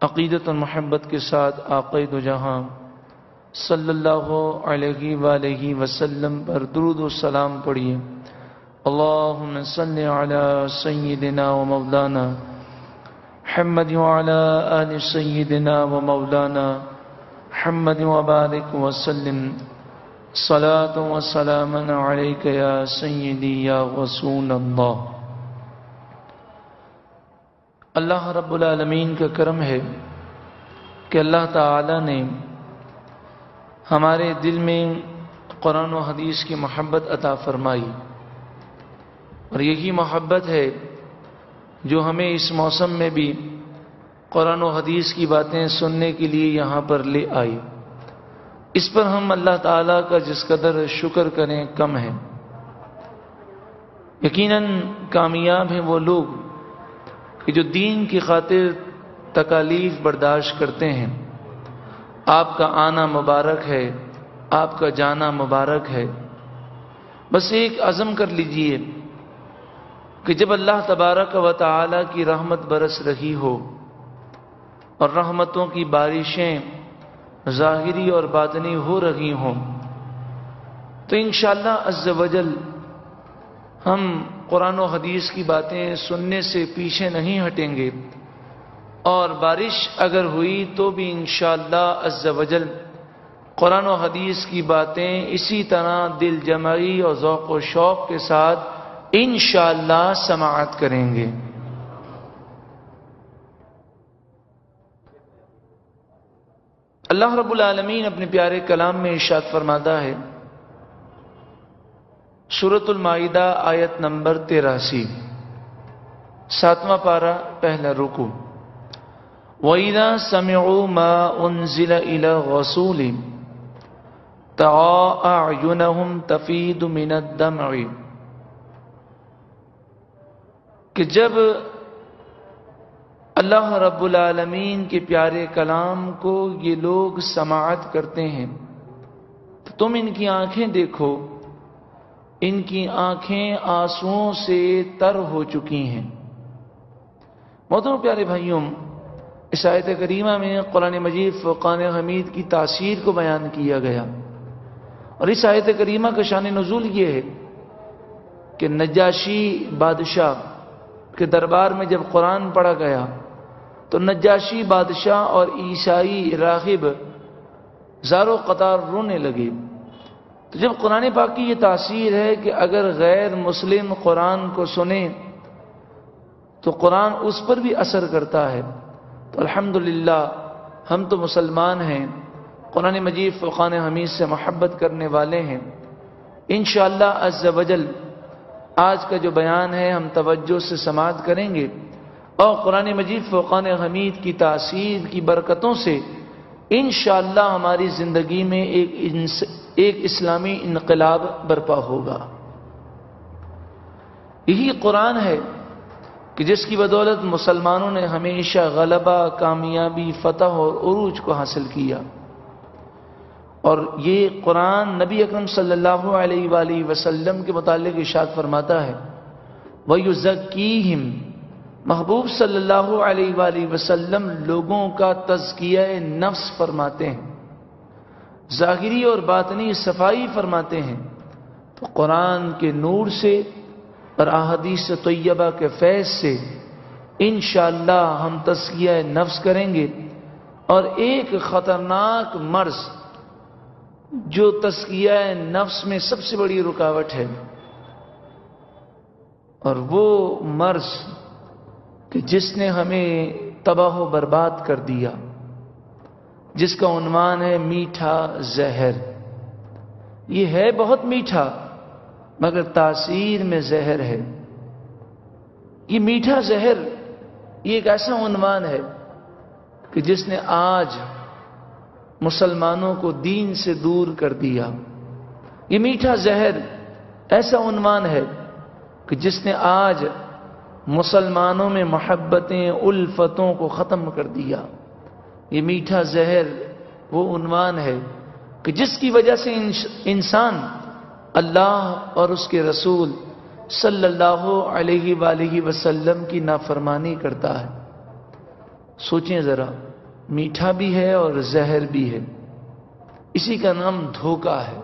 अकीदत और मोहब्बत के साथ आक़द जहां सल्लल्लाहु अलैहि वसल्लम वसल्लम पर दरूद व सलाम पढ़िए मौलाना मुहम्मद व अला आलि सय्यिदिना व मौलाना मुहम्मद व बारिक व सल्लिम सलात व सलामन अलैका या सय्यिदी या रसूल अल्लाह अल्लाह का करम है कि अल्लाह ताला ने हमारे दिल में कुरान व हदीस की मोहब्बत अता फरमाई। और यही मोहब्बत है जो हमें इस मौसम में भी कुरान व हदीस की बातें सुनने के लिए यहाँ पर ले आई। इस पर हम अल्लाह ताला का जिस कदर शुक्र करें, कम है। यकीनन कामयाब हैं वो लोग कि जो दीन की खातिर तकालीफ बर्दाश्त करते हैं। आपका आना मुबारक है, आपका जाना मुबारक है। बस एक अज़म कर लीजिए। कि जब अल्लाह तबारक व ताली की रहमत बरस रही हो और रहमतों की बारिशें ज़ाहिरी और बातनी हो रही हों तो इन अज्जवजल हम कुरान हदीस की बातें सुनने से पीछे नहीं हटेंगे। और बारिश अगर हुई तो भी इन अज्जवजल कुरान और हदीस की बातें इसी तरह दिल जमाई और ज़ौक़ व शौक़ के साथ इन समात करेंगे। अल्लाह रब्बुल अपने प्यारे कलाम में इशाद फरमाता है, सूरतुल माइदा आयत नंबर तेरासी, सातवां पारा, पहला रुकू। वईदा समू मा उनजिल इला गसूल तयुनहुम तफीद मिनदम कि जब अल्लाह रब्बुल आलमीन के प्यारे कलाम को ये लोग समात करते हैं तो तुम इनकी आँखें देखो। इनकी आँखें आंसुओं से तर हो चुकी हैं। मोहतरम प्यारे भाइयों, इस आयत करीमा में कुरान मजीद फ़ुकान हमीद की तासीर को बयान किया गया। और इस आयत करीमा का शान नजूल ये है कि नजाशी बादशाह के दरबार में जब कुरान पढ़ा गया तो नजाशी बादशाह और ईसाई रागिब ज़ारो कतार रोने लगे। तो जब कुरान पाक की ये तासीर है कि अगर गैर मुस्लिम कुरान को सुने तो कुरान उस पर भी असर करता है। तो अल्हम्दुलिल्लाह, हम तो मुसलमान हैं, कुरान मजीद फ़ुकान हमीद से मोहब्बत करने वाले हैं। इन वजल आज का जो बयान है, हम तवज्जो से समाज करेंगे। और कुरान मजीद फ़ुकान हमीद की तासीर की बरकतों से इन हमारी ज़िंदगी में एक एक इस्लामी इनकलाब बर्पा होगा। यही कुरान है कि जिसकी बदौलत मुसलमानों ने हमेशा गलबा, कामयाबी, फतह और उरूज को हासिल किया। और ये कुरान नबी अकरम सल्लल्लाहु अलैहि वसल्लम के मुतालिक इशाद फरमाता है। वयुज़कीहिम महबूब सल्लल्लाहु अलैहि वसल्लम लोगों का तजकिया नफ्स फरमाते हैं। जाहिरी और बातनी सफ़ाई फरमाते हैं। तो कुरान के नूर से और अहदीस तैयबा के फैज से इन हम तस्किया नफ्स करेंगे और एक ख़तरनाक मर्ज जो तस्किया नफ्स में सबसे बड़ी रुकावट है। और वो मर्ज कि जिसने हमें तबाह बर्बाद कर दिया, जिसका उन्वान है मीठा जहर। ये है बहुत मीठा, मगर तासीर में जहर है। ये मीठा जहर, ये एक ऐसा उन्वान है कि जिसने आज मुसलमानों को दीन से दूर कर दिया। ये मीठा जहर ऐसा उन्वान है कि जिसने आज मुसलमानों में मोहब्बतें, उल्फतों को ख़त्म कर दिया। ये मीठा जहर वो उनवान है कि जिसकी वजह से इंसान अल्लाह और उसके रसूल सल्लल्लाहु अलैहि वसल्लम की नाफरमानी करता है। सोचें ज़रा। मीठा भी है और जहर भी है। इसी का नाम धोखा है।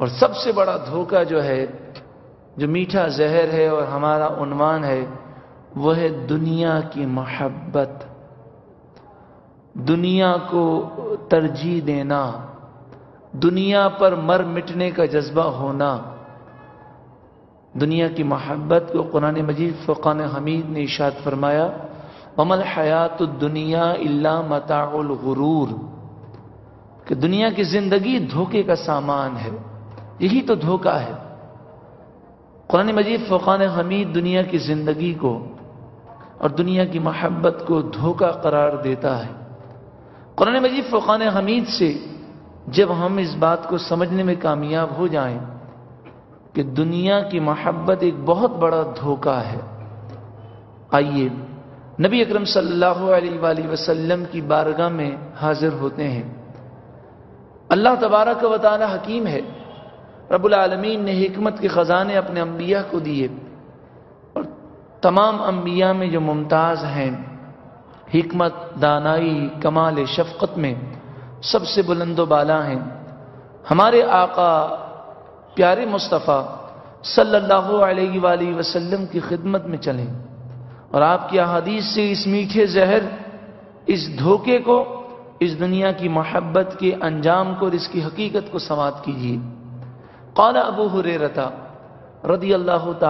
और सबसे बड़ा धोखा जो है, जो मीठा जहर है और हमारा उन्वान है वह है दुनिया की मोहब्बत। दुनिया को तरजीह देना, दुनिया पर मर मिटने का जज्बा होना। दुनिया की मोहब्बत को कुरान मजीद फ़ुकान हमीद ने इशाद फरमाया अमल हयात दुनिया इल्ला मताउल गुरूर, कि दुनिया की ज़िंदगी धोखे का सामान है, यही तो धोखा है। कुरान मजीद फ़ुकान हमीद दुनिया की ज़िंदगी को और दुनिया की मोहब्बत को धोखा करार देता है। कुरान मजीद फ़ुकान हमीद से जब हम इस बात को समझने में कामयाब हो जाएँ कि दुनिया की मोहब्बत एक बहुत बड़ा धोखा है। आइए नबी अकरम सल्लल्लाहु अलैहि वसल्लम की बारगाह में हाजिर होते हैं। अल्लाह तबारक व ताली हकीम है। रब्बुल आलमीन ने हिकमत के ख़जाने अपने अम्बिया को दिए और तमाम अम्बिया में जो मुमताज़ हैं हमत दानाई, कमाल, शफकत में सबसे बुलंदोबाला हैं। हमारे आका, प्यारे मुस्तफ़ा सल्लल्लाहु अलैहि वसल्लम की खिदमत में चलें। और आपकी अहादीस से इस मीठे जहर, इस धोखे को, इस दुनिया की मोहब्बत के अंजाम को और इसकी हकीकत को समात कीजिए। कौला अबू हुरेरता रदी अल्लाह तु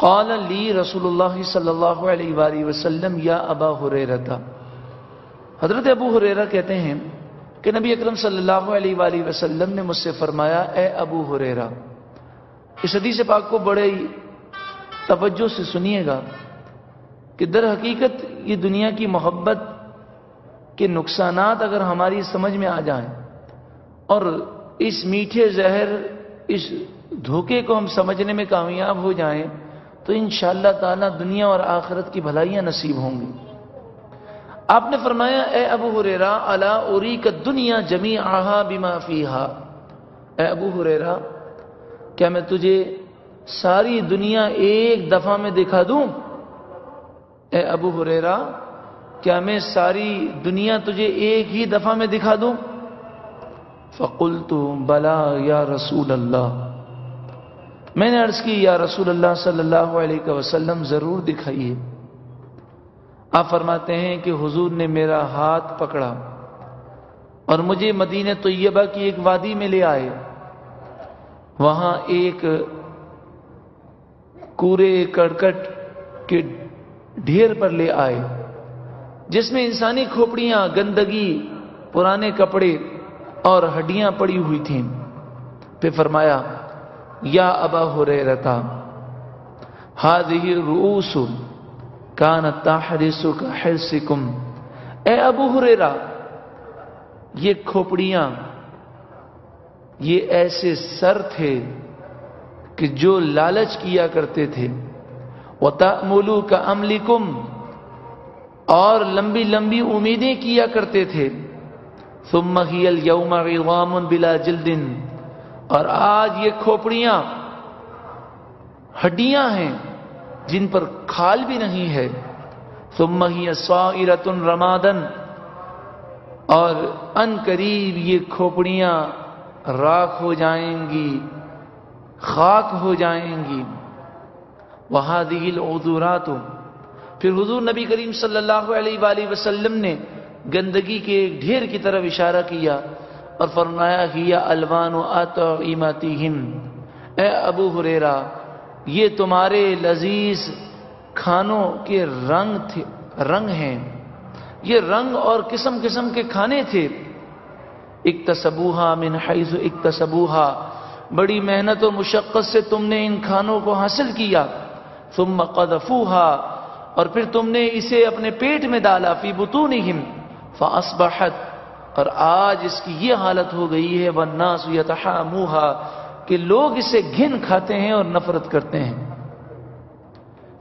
कौल ली रसूलुल्लाह सल्लल्लाहु अलैहि या अबा हुरेरता। हज़रत अबू हुरेरा कहते हैं कि नबी अकरम वसल्लम ने मुझसे फरमाया, ए अबू हुरेरा, इस हदीस पाक को बड़े तवज्जो से सुनिएगा कि दर हकीकत ये दुनिया की मोहब्बत के नुकसान अगर हमारी समझ में आ जाएँ और इस मीठे जहर, इस धोखे को हम समझने में कामयाब हो जाएँ तो इन ताला दुनिया और आखिरत की भलाइयाँ नसीब होंगी। आपने फरमाया, ए अबू हुरेरा, अला उरी का दुनिया जमी आहा बिमा फीहा। ए अबू हुरेरा, क्या मैं तुझे सारी दुनिया एक दफ़ा में दिखा दूँ? ए अबू हुरेरा, क्या मैं सारी दुनिया तुझे एक ही दफ़ा में दिखा दूँ? फकुल तो बला या रसूल अल्लाह मैंने अर्ज़ की, या रसूल अल्लाह सल्लल्लाहु अलैहि वसल्लम, ज़रूर दिखाइए। आप फरमाते हैं कि हुजूर ने मेरा हाथ पकड़ा और मुझे मदीने तैयबा की एक वादी में ले आए। वहाँ एक कूरे कड़कट के ढेर पर ले आए, जिसमें इंसानी खोपड़ियाँ, गंदगी, पुराने कपड़े और हड्डियाँ पड़ी हुई थीं। फिर फरमाया, या अबा हो रहे रहता हादही रूस कान ताहरिसु ए अबू हुरेरा, ये खोपड़ियाँ, ये ऐसे सर थे कि जो लालच किया करते थे, वतामलू का अमलिकुम, और लंबी लंबी उम्मीदें किया करते थे सुमहियल यौम बिला जिल्दिन, और आज ये खोपड़ियाँ, हड्डियाँ हैं, जिन पर खाल भी नहीं है सुमही स्वाइरतुन रमादन, और अन करीब ये खोपड़ियाँ राख हो जाएँगी। खाक हो जाएँगी। वहाँ दिल तो फिर हुजूर नबी करीम सल्लल्लाहु ने गंदगी के एक ढेर की तरफ़ इशारा किया और फरमाया हिया अलवान आती हिम ए अबू हुरेरा, ये तुम्हारे लजीज खानों के रंग थे, रंग हैं। ये रंग और किस्म किस्म के खाने थे। एक तसबूहा मिन हैज़ एक तसबूहा बड़ी मेहनत और मुशक्क़त से तुमने इन खानों को हासिल किया। तुम कदफूहा, और फिर तुमने इसे अपने पेट में डाला, फ़ी बुतून हिम फासबहत और आज इसकी ये हालत हो गई है, वन्नास यतहामुहा, कि लोग इसे घिन खाते हैं और नफरत करते हैं।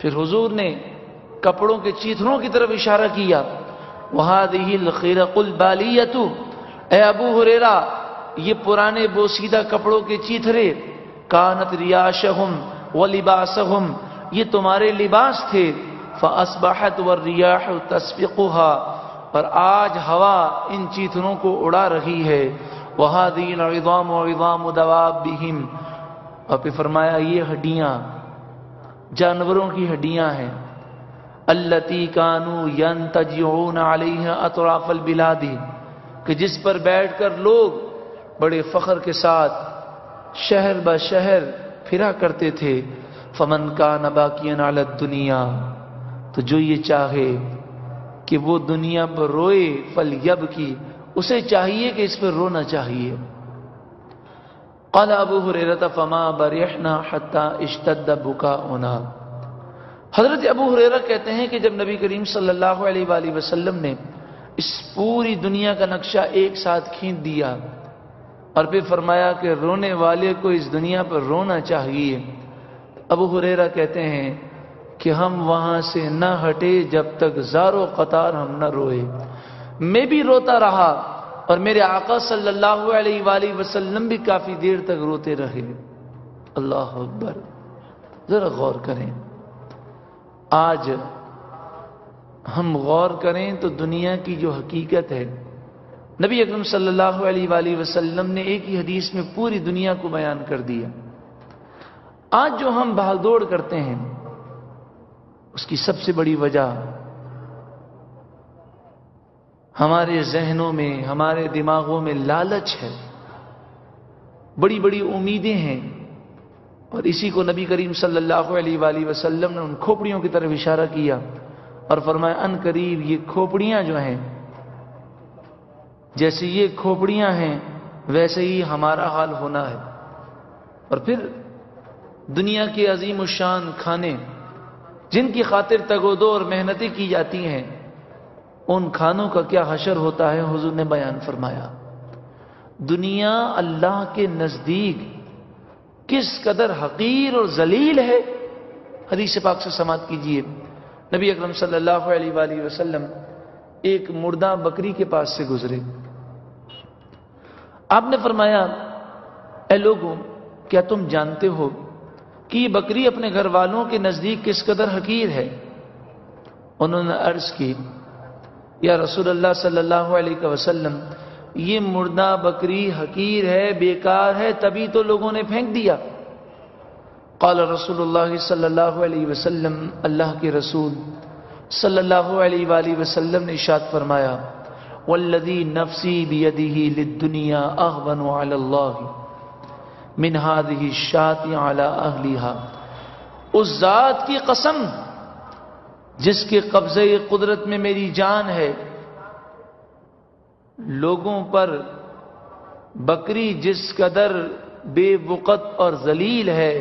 फिर हुजूर ने कपड़ों के चीथरों की तरफ़ इशारा किया वहाँ दिल बालियतु, ए अबू हुरेरा ये पुराने बोसीदा कपड़ों के चीथरे, कानत रियाशहुम व लिबासहुम, ये तुम्हारे लिबास थे। फसबाहत व रियाह तस्फिकुहा, पर आज हवा इन चीथरों को उड़ा रही है। वहा दीन इदाम इदाम दवाब बिहिम और फिर फरमाया, ये हड्डियाँ, जानवरों की हड्डियाँ हैं। अल्लती कानू यन तजून अतराफल बिलादी, कि जिस पर बैठकर लोग बड़े फख्र के साथ शहर ब शहर फिरा करते थे। फमन का नबाकियन आलत दुनिया तो जो ये चाहे कि वो दुनिया पर रोए, फल यब की, उसे चाहिए कि इस पर रोना चाहिए। कल अबू हुरत फमा बरहना हत्ता इश्तद बुका उना हज़रत अबू हुरेरा कहते हैं कि जब नबी करीम सल्लल्लाहु अलैहि वसल्लम ने इस पूरी दुनिया का नक्शा एक साथ खींच दिया और फिर फरमाया कि रोने वाले को इस दुनिया पर रोना चाहिए। अबू हुरेरा कहते हैं कि हम वहाँ से न हटे जब तक जारो कतार हम न रोए। मैं भी रोता रहा और मेरे आका सल्लल्लाहु अलैहि वसल्लम भी काफ़ी देर तक रोते रहे। अल्लाह अकबर। जरा गौर करें। आज हम गौर करें तो दुनिया की जो हकीकत है नबी अकरम सल्लल्लाहु अलैहि वसल्लम ने एक ही हदीस में पूरी दुनिया को बयान कर दिया। आज जो हम भागदौड़ करते हैं, उसकी सबसे बड़ी वजह हमारे जहनों में, हमारे दिमागों में लालच है। बड़ी बड़ी उम्मीदें हैं और इसी को नबी करीम सल्लल्लाहु अलैहि वसल्लम ने उन खोपड़ियों की तरफ़ इशारा किया और फरमाया, अन करीब ये खोपड़ियाँ जो हैं जैसे ये खोपड़ियाँ हैं, वैसे ही हमारा हाल होना है। और फिर दुनिया के अजीम शान खाने, जिनकी खातिर तगोदो और मेहनतें की जाती हैं, उन खानों का क्या हशर होता है, हुजूर ने बयान फरमाया। दुनिया अल्लाह के नज़दीक किस कदर हकीर और जलील है? हदीस पाक से समाप्त कीजिए। नबी अकरम सल्लल्लाहु अलैहि वसल्लम एक मुर्दा बकरी के पास से गुजरे। आपने फरमाया ए लोगों, क्या तुम जानते हो कि बकरी अपने घर वालों के नज़दीक किस कदर हकीर है? उन्होंने अर्ज़ की, या रसूलुल्लाह सल्लल्लाहु अलैहि वसल्लम, ये मुर्दा बकरी हकीर है, बेकार है, तभी तो लोगों ने फेंक दिया। कल रसूलुल्लाह सल्लल्लाहु अलैहि वसल्लम, अल्लाह के रसूल सल्लल्लाहु अलैहि वसल्लम ने इशात फरमाया वल्लदी नफसी बियदिही लिद्दुनिया अहवन अल्लाह मिनहाद ही शाति आला अहलिहा उस जात की कसम, जिसके कब्जे कुदरत में मेरी जान है, लोगों पर बकरी जिस कदर बेवकत और जलील है,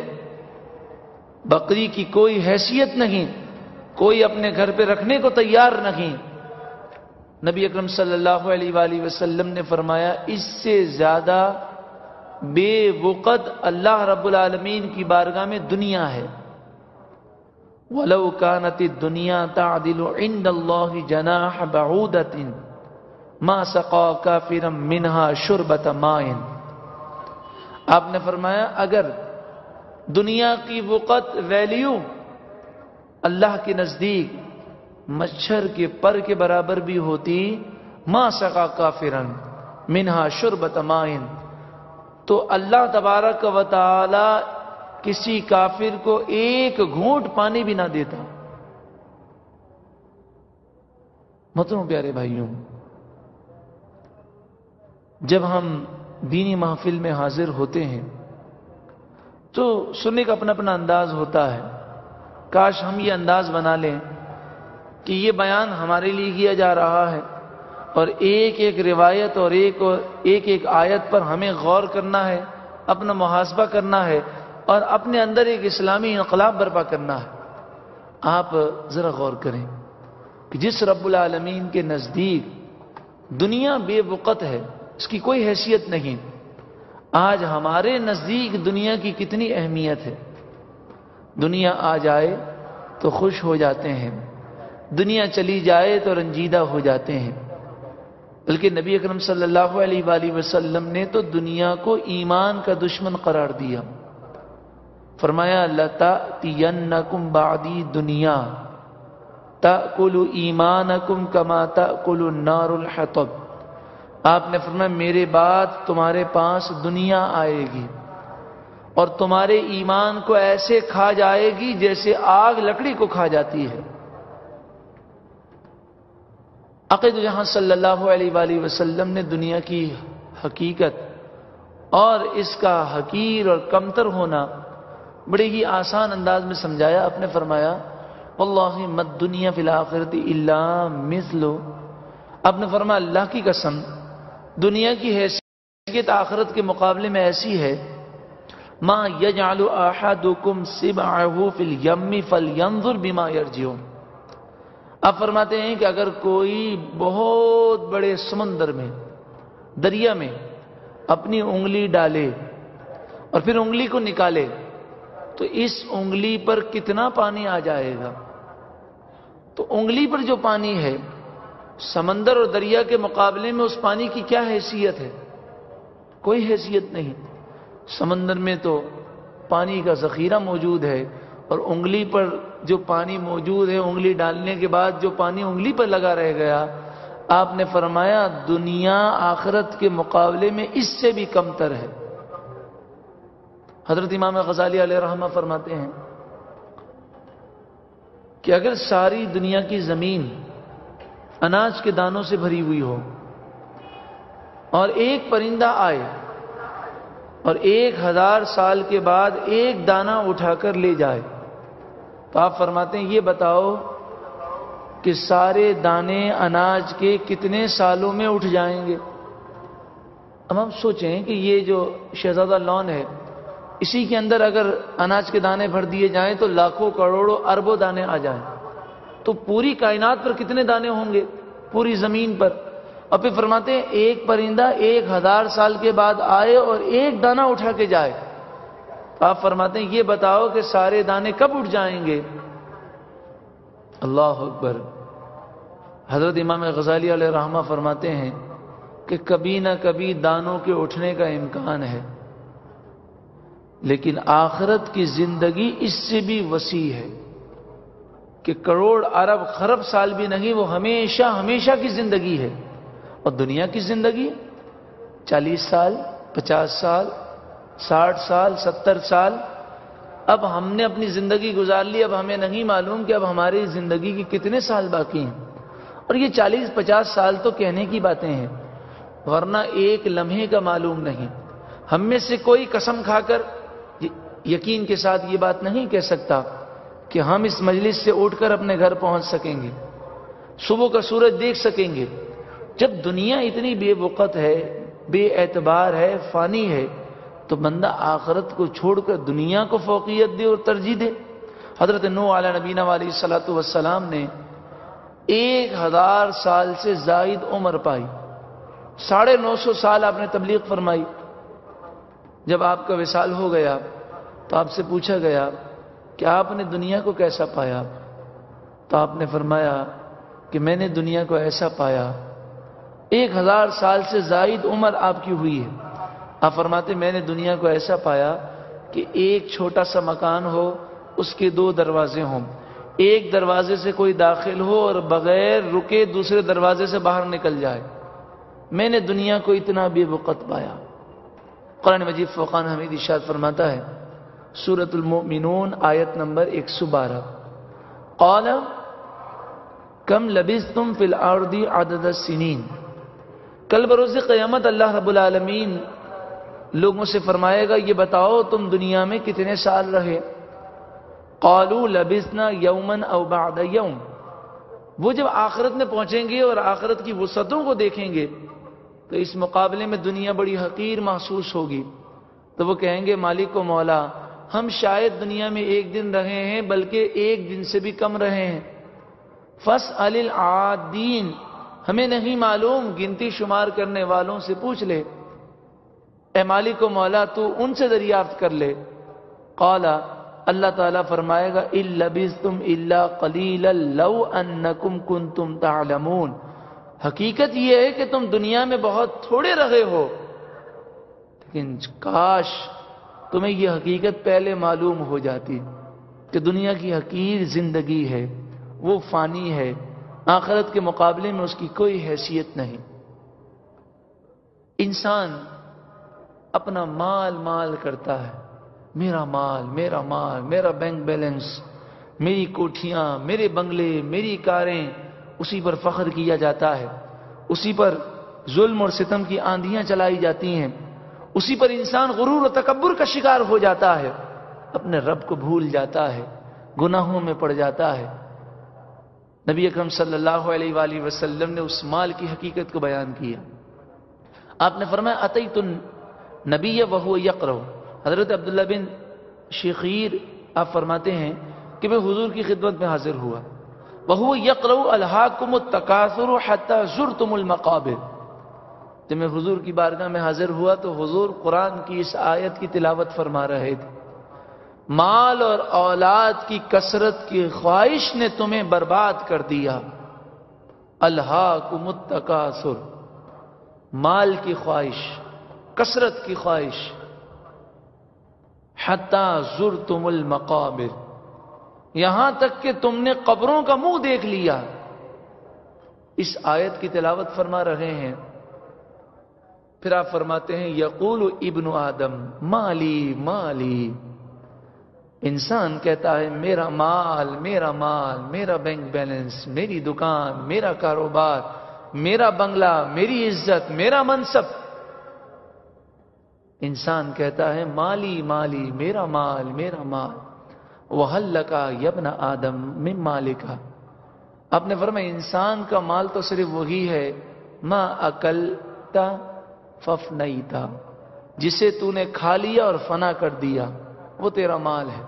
बकरी की कोई हैसियत नहीं, कोई अपने घर पे रखने को तैयार नहीं। नबी अकरम सल्लल्लाहु अलैहि वसल्लम ने फरमाया, इससे ज़्यादा बेवकत अल्लाह रब्बुल आलमीन की बारगाह में दुनिया है। वलो कानती दुनिया तादिल इंद जनाह बऊदतिन, मा सका काफिरम मिनहा शुरबत माइन आपने फरमाया, अगर दुनिया की वक़त वैल्यू अल्लाह के नज़दीक मच्छर के पर के बराबर भी होती, मा सका काफिरन, मिनहा शुरबत माइन। तो अल्लाह तबारक व ताला किसी काफिर को एक घूंट पानी भी ना देता। मतों प्यारे भाइयों, जब हम दीनी महफिल में हाजिर होते हैं तो सुनने का अपना अपना अंदाज होता है। काश हम ये अंदाज बना लें कि ये बयान हमारे लिए किया जा रहा है। और एक एक रिवायत और एक और एक एक आयत पर हमें गौर करना है, अपना मुहासबा करना है और अपने अंदर एक इस्लामी इनकलाब बर्पा करना है। आप जरा गौर करें कि जिस रब्बुल आलमीन के नज़दीक दुनिया बेवकत है, इसकी कोई हैसियत नहीं। आज हमारे नज़दीक दुनिया की कितनी अहमियत है। दुनिया आ जाए तो खुश हो जाते हैं। दुनिया चली जाए तो रंजीदा हो जाते हैं। बल्कि नबी अकरम सल्लल्लाहु अलैहि वसल्लम ने तो दुनिया को ईमान का दुश्मन करार दिया। फरमाया लता तीयन्नकुम बादी दुनिया, ताकुलु ईमानकुम कमा ताकुलु नारुल हतब। आपने फरमाया, मेरे बाद तुम्हारे पास दुनिया आएगी और तुम्हारे ईमान को ऐसे खा जाएगी जैसे आग लकड़ी को खा जाती है। अकीद जहाँ सल्लल्लाहु अलैहि वसल्लम ने दुनिया की हकीकत और इसका हकीर और कमतर होना बड़े ही आसान अंदाज में समझाया, आपने फरमाया मत दुनिया फिल आखिरत इल्ला मिसलो। आपने फरमाया, अल्लाह की कसम, दुनिया की हैसियत आखिरत के मुकाबले में ऐसी है, माँ यजालु आहदुकुम सिबाहु फिल यम्मी फल यंजुर बिमा यरजियो आप फरमाते हैं कि अगर कोई बहुत बड़े समंदर में, दरिया में अपनी उंगली डाले और फिर उंगली को निकाले तो इस उंगली पर कितना पानी आ जाएगा? तो उंगली पर जो पानी है, समंदर और दरिया के मुकाबले में उस पानी की क्या हैसियत है? कोई हैसियत नहीं। समंदर में तो पानी का जखीरा मौजूद है और उंगली पर जो पानी मौजूद है उंगली डालने के बाद जो पानी उंगली पर लगा रह गया, आपने फरमाया, दुनिया आखरत के मुकाबले में इससे भी कमतर है। हज़रत इमाम गजाली रहमा फरमाते हैं कि अगर सारी दुनिया की ज़मीन अनाज के दानों से भरी हुई हो और एक परिंदा आए और एक हज़ार साल के बाद एक दाना उठाकर ले जाए तो आप फरमाते हैं, ये बताओ कि सारे दाने अनाज के कितने सालों में उठ जाएँगे? अब हम सोचें कि ये जो शहजादा लॉन है, इसी के अंदर अगर अनाज के दाने भर दिए जाएँ तो लाखों करोड़ों अरबों दाने आ जाएँ। तो पूरी कायनात पर कितने दाने होंगे? पूरी ज़मीन पर। और फिर फरमाते हैं, एक परिंदा एक हज़ार साल के बाद आए और एक दाना उठा के जाए। आप फरमाते हैं, ये बताओ कि सारे दाने कब उठ जाएँगे? अल्लाह अकबर। हज़रत इमाम गजाली रहमा फरमाते हैं कि कभी ना कभी दानों के उठने का इम्कान है, लेकिन आखरत की ज़िंदगी इससे भी वसी है कि करोड़ अरब खरब साल भी नहीं, वो हमेशा हमेशा की ज़िंदगी है। और दुनिया की ज़िंदगी चालीस साल, पचास साल साठ साल, सत्तर साल, अब हमने अपनी ज़िंदगी गुजार ली, अब हमें नहीं मालूम कि अब हमारी ज़िंदगी के कितने साल बाकी हैं। और ये चालीस, पचास साल तो कहने की बातें हैं, वरना एक लम्हे का मालूम नहीं। हम में से कोई कसम खाकर यकीन के साथ ये बात नहीं कह सकता कि हम इस मजलिस से उठकर अपने घर पहुँच सकेंगे। सुबह का सूरज देख सकेंगे। जब दुनिया इतनी बेवकत है, बेएतबार है, फानी है तो बंदा आखरत को छोड़कर दुनिया को फोकियत दे और तरजीह दे। हज़रत नो आला नबीना वाली सलातु वसलाम ने एक हज़ार साल से जायद उम्र पाई। साढ़े नौ सौ साल आपने तबलीग फरमाई। जब आपका विशाल हो गया तो आपसे पूछा गया, कि आपने दुनिया को कैसा पाया? तो आपने फरमाया कि, मैंने दुनिया को ऐसा पाया। एक हज़ार साल से जायद उम्र आपकी हुई है। आप फरमाते, मैंने दुनिया को ऐसा पाया कि एक छोटा सा मकान हो, उसके दो दरवाजे हों। एक दरवाजे से कोई दाखिल हो और बगैर रुके दूसरे दरवाजे से बाहर निकल जाए। मैंने दुनिया को इतना बेवकत पाया। कुरान मजीद फ़ुकान हमीद इशाद फरमाता है सूरतुलमिनून आयत नंबर 112 कौल, कम लबिस तुम फिल आर्दी आदद सिनीन। कल बरोज क़यामत अल्लाह रबालमीन लोगों से फरमाएगा, ये बताओ तुम दुनिया में कितने साल रहे? कौलू लबिसना यौमन अवबाद यौम। वो जब आखरत में पहुँचेंगे और आखरत की वसतों को देखेंगे तो इस मुकाबले में दुनिया बड़ी हकीर महसूस होगी। तो वो कहेंगे, मालिक को मौला, हम शायद दुनिया में एक दिन रहे हैं, बल्कि एक दिन से भी कम रहे हैं। फस अलिल आदीन, हमें नहीं मालूम, गिनती शुमार करने वालों से पूछ ले। ए मालिक मौला, तू उनसे दरियाफ्त कर ले। कौला, अल्लाह ताला फरमाएगा इल्लबिस तुम इल्ला कलील लव अन्नकुम कुन तुम तालमून। हकीकत यह है कि तुम दुनिया में बहुत थोड़े रहे हो, लेकिन काश तुम्हें यह हकीकत पहले मालूम हो जाती कि दुनिया की हकीर ज़िंदगी है, वो फानी है, आखरत के मुकाबले में उसकी कोई हैसियत नहीं। इंसान अपना माल माल करता है। मेरा माल मेरा माल, मेरा बैंक बैलेंस मेरी कोठियाँ, मेरे बंगले, मेरी कारें, उसी पर फख्र किया जाता है। उसी पर जुल्म और सितम की आंधियाँ चलाई जाती हैं। उसी पर इंसान गुरूर और तकबर का शिकार हो जाता है। अपने रब को भूल जाता है, गुनाहों में पड़ जाता है। नबी अकरम सल्लल्लाहु अलैहि वसल्लम ने उस माल की हकीकत को बयान किया। आपने फरमाया अतई तुन नबी वह यकर हज़रत अब्दुल्ला बिन शेखीर, आप फरमाते हैं कि मैं हुजूर की खिदमत में हाजिर हुआ। वह यकर अल्हाकुम तकासुर हत्ता जुर तुमुल मकाबिर। जब मैं हुजूर की बारगाह में हाजिर हुआ तो हुजूर कुरान की इस आयत की तिलावत फरमा रहे थे। माल और औलाद की कसरत की ख्वाहिश ने तुम्हें बर्बाद कर दिया। अल्लाह कुमुत्तकासुर माल की ख्वाहिश। कसरत की ख्वाहिश। हत्ता जुर तुमुल मकाबिर। यहाँ तक कि तुमने कब्रों का मुँह देख लिया। इस आयत की तिलावत फरमा रहे हैं। फिर आप फरमाते हैं, यकूल इब्न आदम, माली माली। इंसान कहता है, मेरा माल मेरा माल, मेरा बैंक बैलेंस, मेरी दुकान, मेरा कारोबार, मेरा बंगला, मेरी इज़्ज़त, मेरा मनसब। इंसान कहता है, माली माली, मेरा माल मेरा माल। वह लका यबना आदम में मालिका। आपने फरमाया, इंसान का माल तो सिर्फ़ वही है। माँ अकलता फफ नहीं था जिसे तूने खा लिया और फना कर दिया, वो तेरा माल है।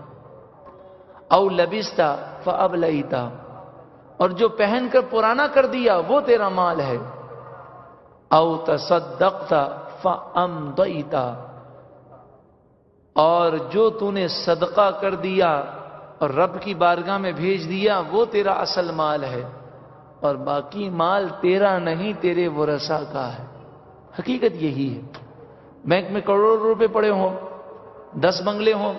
औ लबिस्ता फ अब और जो पहनकर पुराना कर दिया, वो तेरा माल है। औ तसदकता फ अम था और जो तूने सदका कर दिया और रब की बारगाह में भेज दिया, वो तेरा असल माल है। और बाकी माल तेरा नहीं, तेरे वरसा का है। हकीकत यही है। बैंक में करोड़ों रुपए पड़े हों, दस बंगले हों,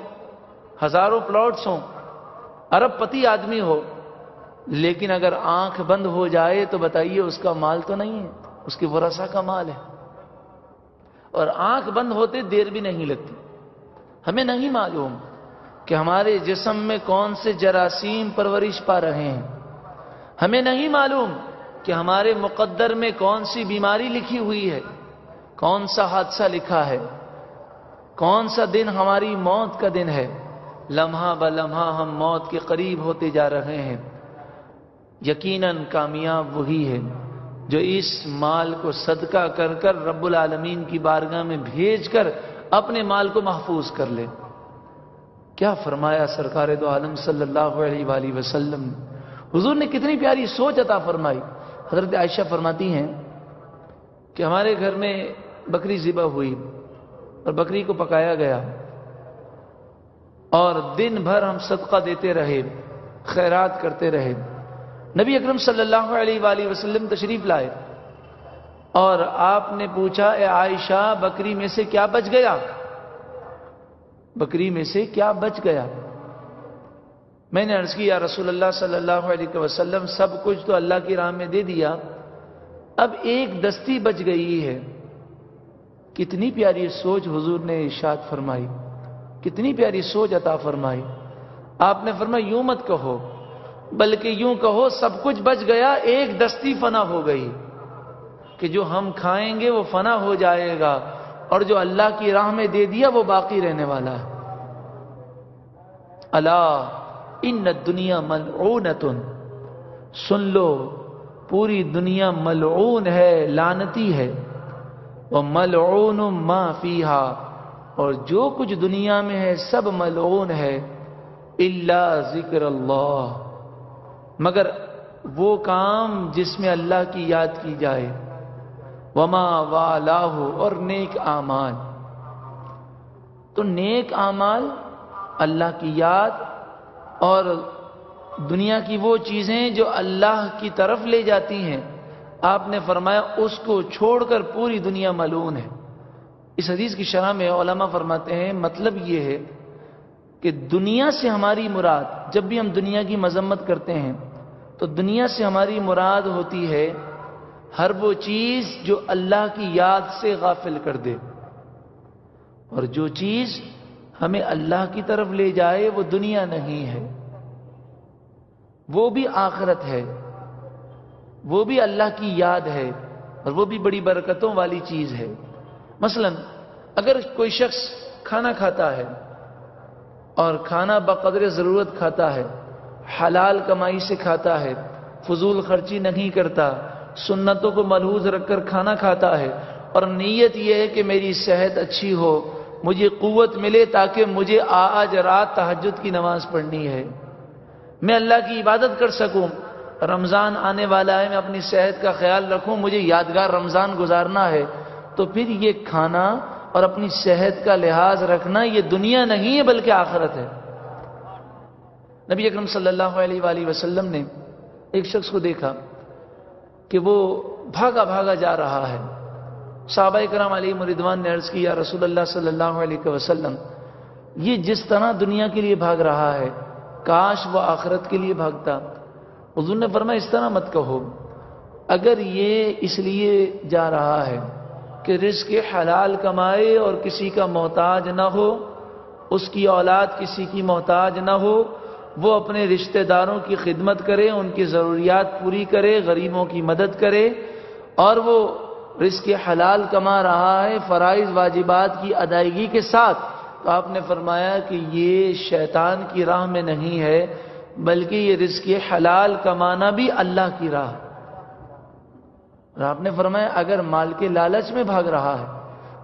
हज़ारों प्लॉट्स हों अरबपति आदमी हो, लेकिन अगर आँख बंद हो जाए तो बताइए उसका माल तो नहीं है, उसकी वरसा का माल है। और आँख बंद होते देर भी नहीं लगती। हमें नहीं मालूम कि हमारे जिसम में कौन से जरासीम परवरिश पा रहे हैं। हमें नहीं मालूम कि हमारे मुकद्दर में कौन सी बीमारी लिखी हुई है, कौन सा हादसा लिखा है, कौन सा दिन हमारी मौत का दिन है। लम्हा ब लम्हा हम मौत के करीब होते जा रहे हैं। यकीनन कामयाब वही है। जो इस माल को सदका कर कर रब्बुल आलमीन की बारगाह में भेज कर अपने माल को महफूज कर ले। क्या फरमाया सरकार दो आलम सल्लल्लाहु अलैहि वसल्लम हुजूर ने कितनी प्यारी सोच अता फरमाई। हज़रत आयशा फरमाती हैं कि हमारे घर में बकरी जिबा हुई और बकरी को पकाया गया और दिन भर हम सदका देते रहे, खैरात करते रहे। नबी अकरम सल्लल्लाहु अलैहि वसल्लम तशरीफ़ लाए। और आपने पूछा, ए आयशा, बकरी में से क्या बच गया? बकरी में से क्या बच गया? मैंने अर्ज़ किया रसूल अल्लाह सल्लल्लाहु अलैहि वसल्लम, सब कुछ तो अल्लाह की राह में दे दिया। अब एक दस्ती बच गई है। कितनी प्यारी सोच हुजूर ने इशाद फरमाई। कितनी प्यारी सोच अता फरमाई। आपने फरमाया, यूँ मत कहो। बल्कि यूँ कहो, सब कुछ बच गया, एक दस्ती फना हो गई। कि जो हम खाएँगे, वो फना हो जाएगा। और जो अल्लाह की राह में दे दिया, वो बाकी रहने वाला है। अल्लाह इन दुनिया मलऊनतुन। सुन लो, पूरी दुनिया मलऊन है, लानती है। वह मलऊन फीहा। और जो कुछ दुनिया में है, सब मलऊन है। इल्ला ज़िक्र अल्लाह। मगर वो काम जिसमें अल्लाह की याद की जाए। वमा वालाहु और नेक आमाल। तो नेक आमाल अल्लाह की याद और दुनिया की वो चीज़ें जो अल्लाह की तरफ़ ले जाती हैं, आपने फरमाया उसको छोड़कर पूरी दुनिया मलून है। इस हदीस की शरह में फरमाते हैं मतलब ये है कि दुनिया से हमारी मुराद जब भी हम दुनिया की मजम्मत करते हैं तो दुनिया से हमारी मुराद होती है, हर वो चीज़ जो अल्लाह की याद से गाफिल कर दे। और जो चीज़ हमें अल्लाह की तरफ़ ले जाए, वो दुनिया नहीं है। वो भी आखरत है। वो भी अल्लाह की याद है। और वो भी बड़ी बरकतों वाली चीज़ है। मसलन, अगर कोई शख्स खाना खाता है और खाना बकदर ज़रूरत खाता है, हलाल कमाई से खाता है, फजूल खर्ची नहीं करता, सुन्नतों को मलहूज रखकर खाना खाता है। और नीयत यह है कि मेरी सेहत अच्छी हो, मुझे कुवत मिले ताकि मुझे आज रात तहजद की नमाज़ पढ़नी है। मैं अल्लाह की इबादत कर सकूँ, रमज़ान आने वाला है, मैं अपनी सेहत का ख्याल रखूँ, मुझे यादगार रमज़ान गुजारना है। तो फिर ये खाना और अपनी सेहत का लिहाज रखना ये दुनिया नहीं है, बल्कि आखरत है। नबी अकरम सल्लल्लाहु वसल्लम ने एक शख्स को देखा कि वो भागा भागा जा रहा है। साहबा कराम अली मुरिदवान ने अर्ज़ किया रसूलुल्लाह सल्लल्लाहु अलैहि वसल्लम, ये जिस तरह दुनिया के लिए भाग रहा है, काश वो आखरत के लिए भागता। हजूर ने फरमा इस तरह मत कहो, अगर ये इसलिए जा रहा है कि रिस्क हलाल कमाए और किसी का मोहताज ना हो, उसकी औलाद किसी की मोहताज ना हो, वो अपने रिश्तेदारों की खिदमत करे, उनकी ज़रूरियात पूरी करे, गरीबों की मदद करे और वो रिस्क हलाल कमा रहा है फ़राइज़ वाजिबात की अदायगी के साथ। तो आपने फरमाया कि ये शैतान की राह में नहीं है, बल्कि ये रिस्क हलाल कमाना भी अल्लाह की राह और आपने फरमाया, अगर माल के लालच में भाग रहा है,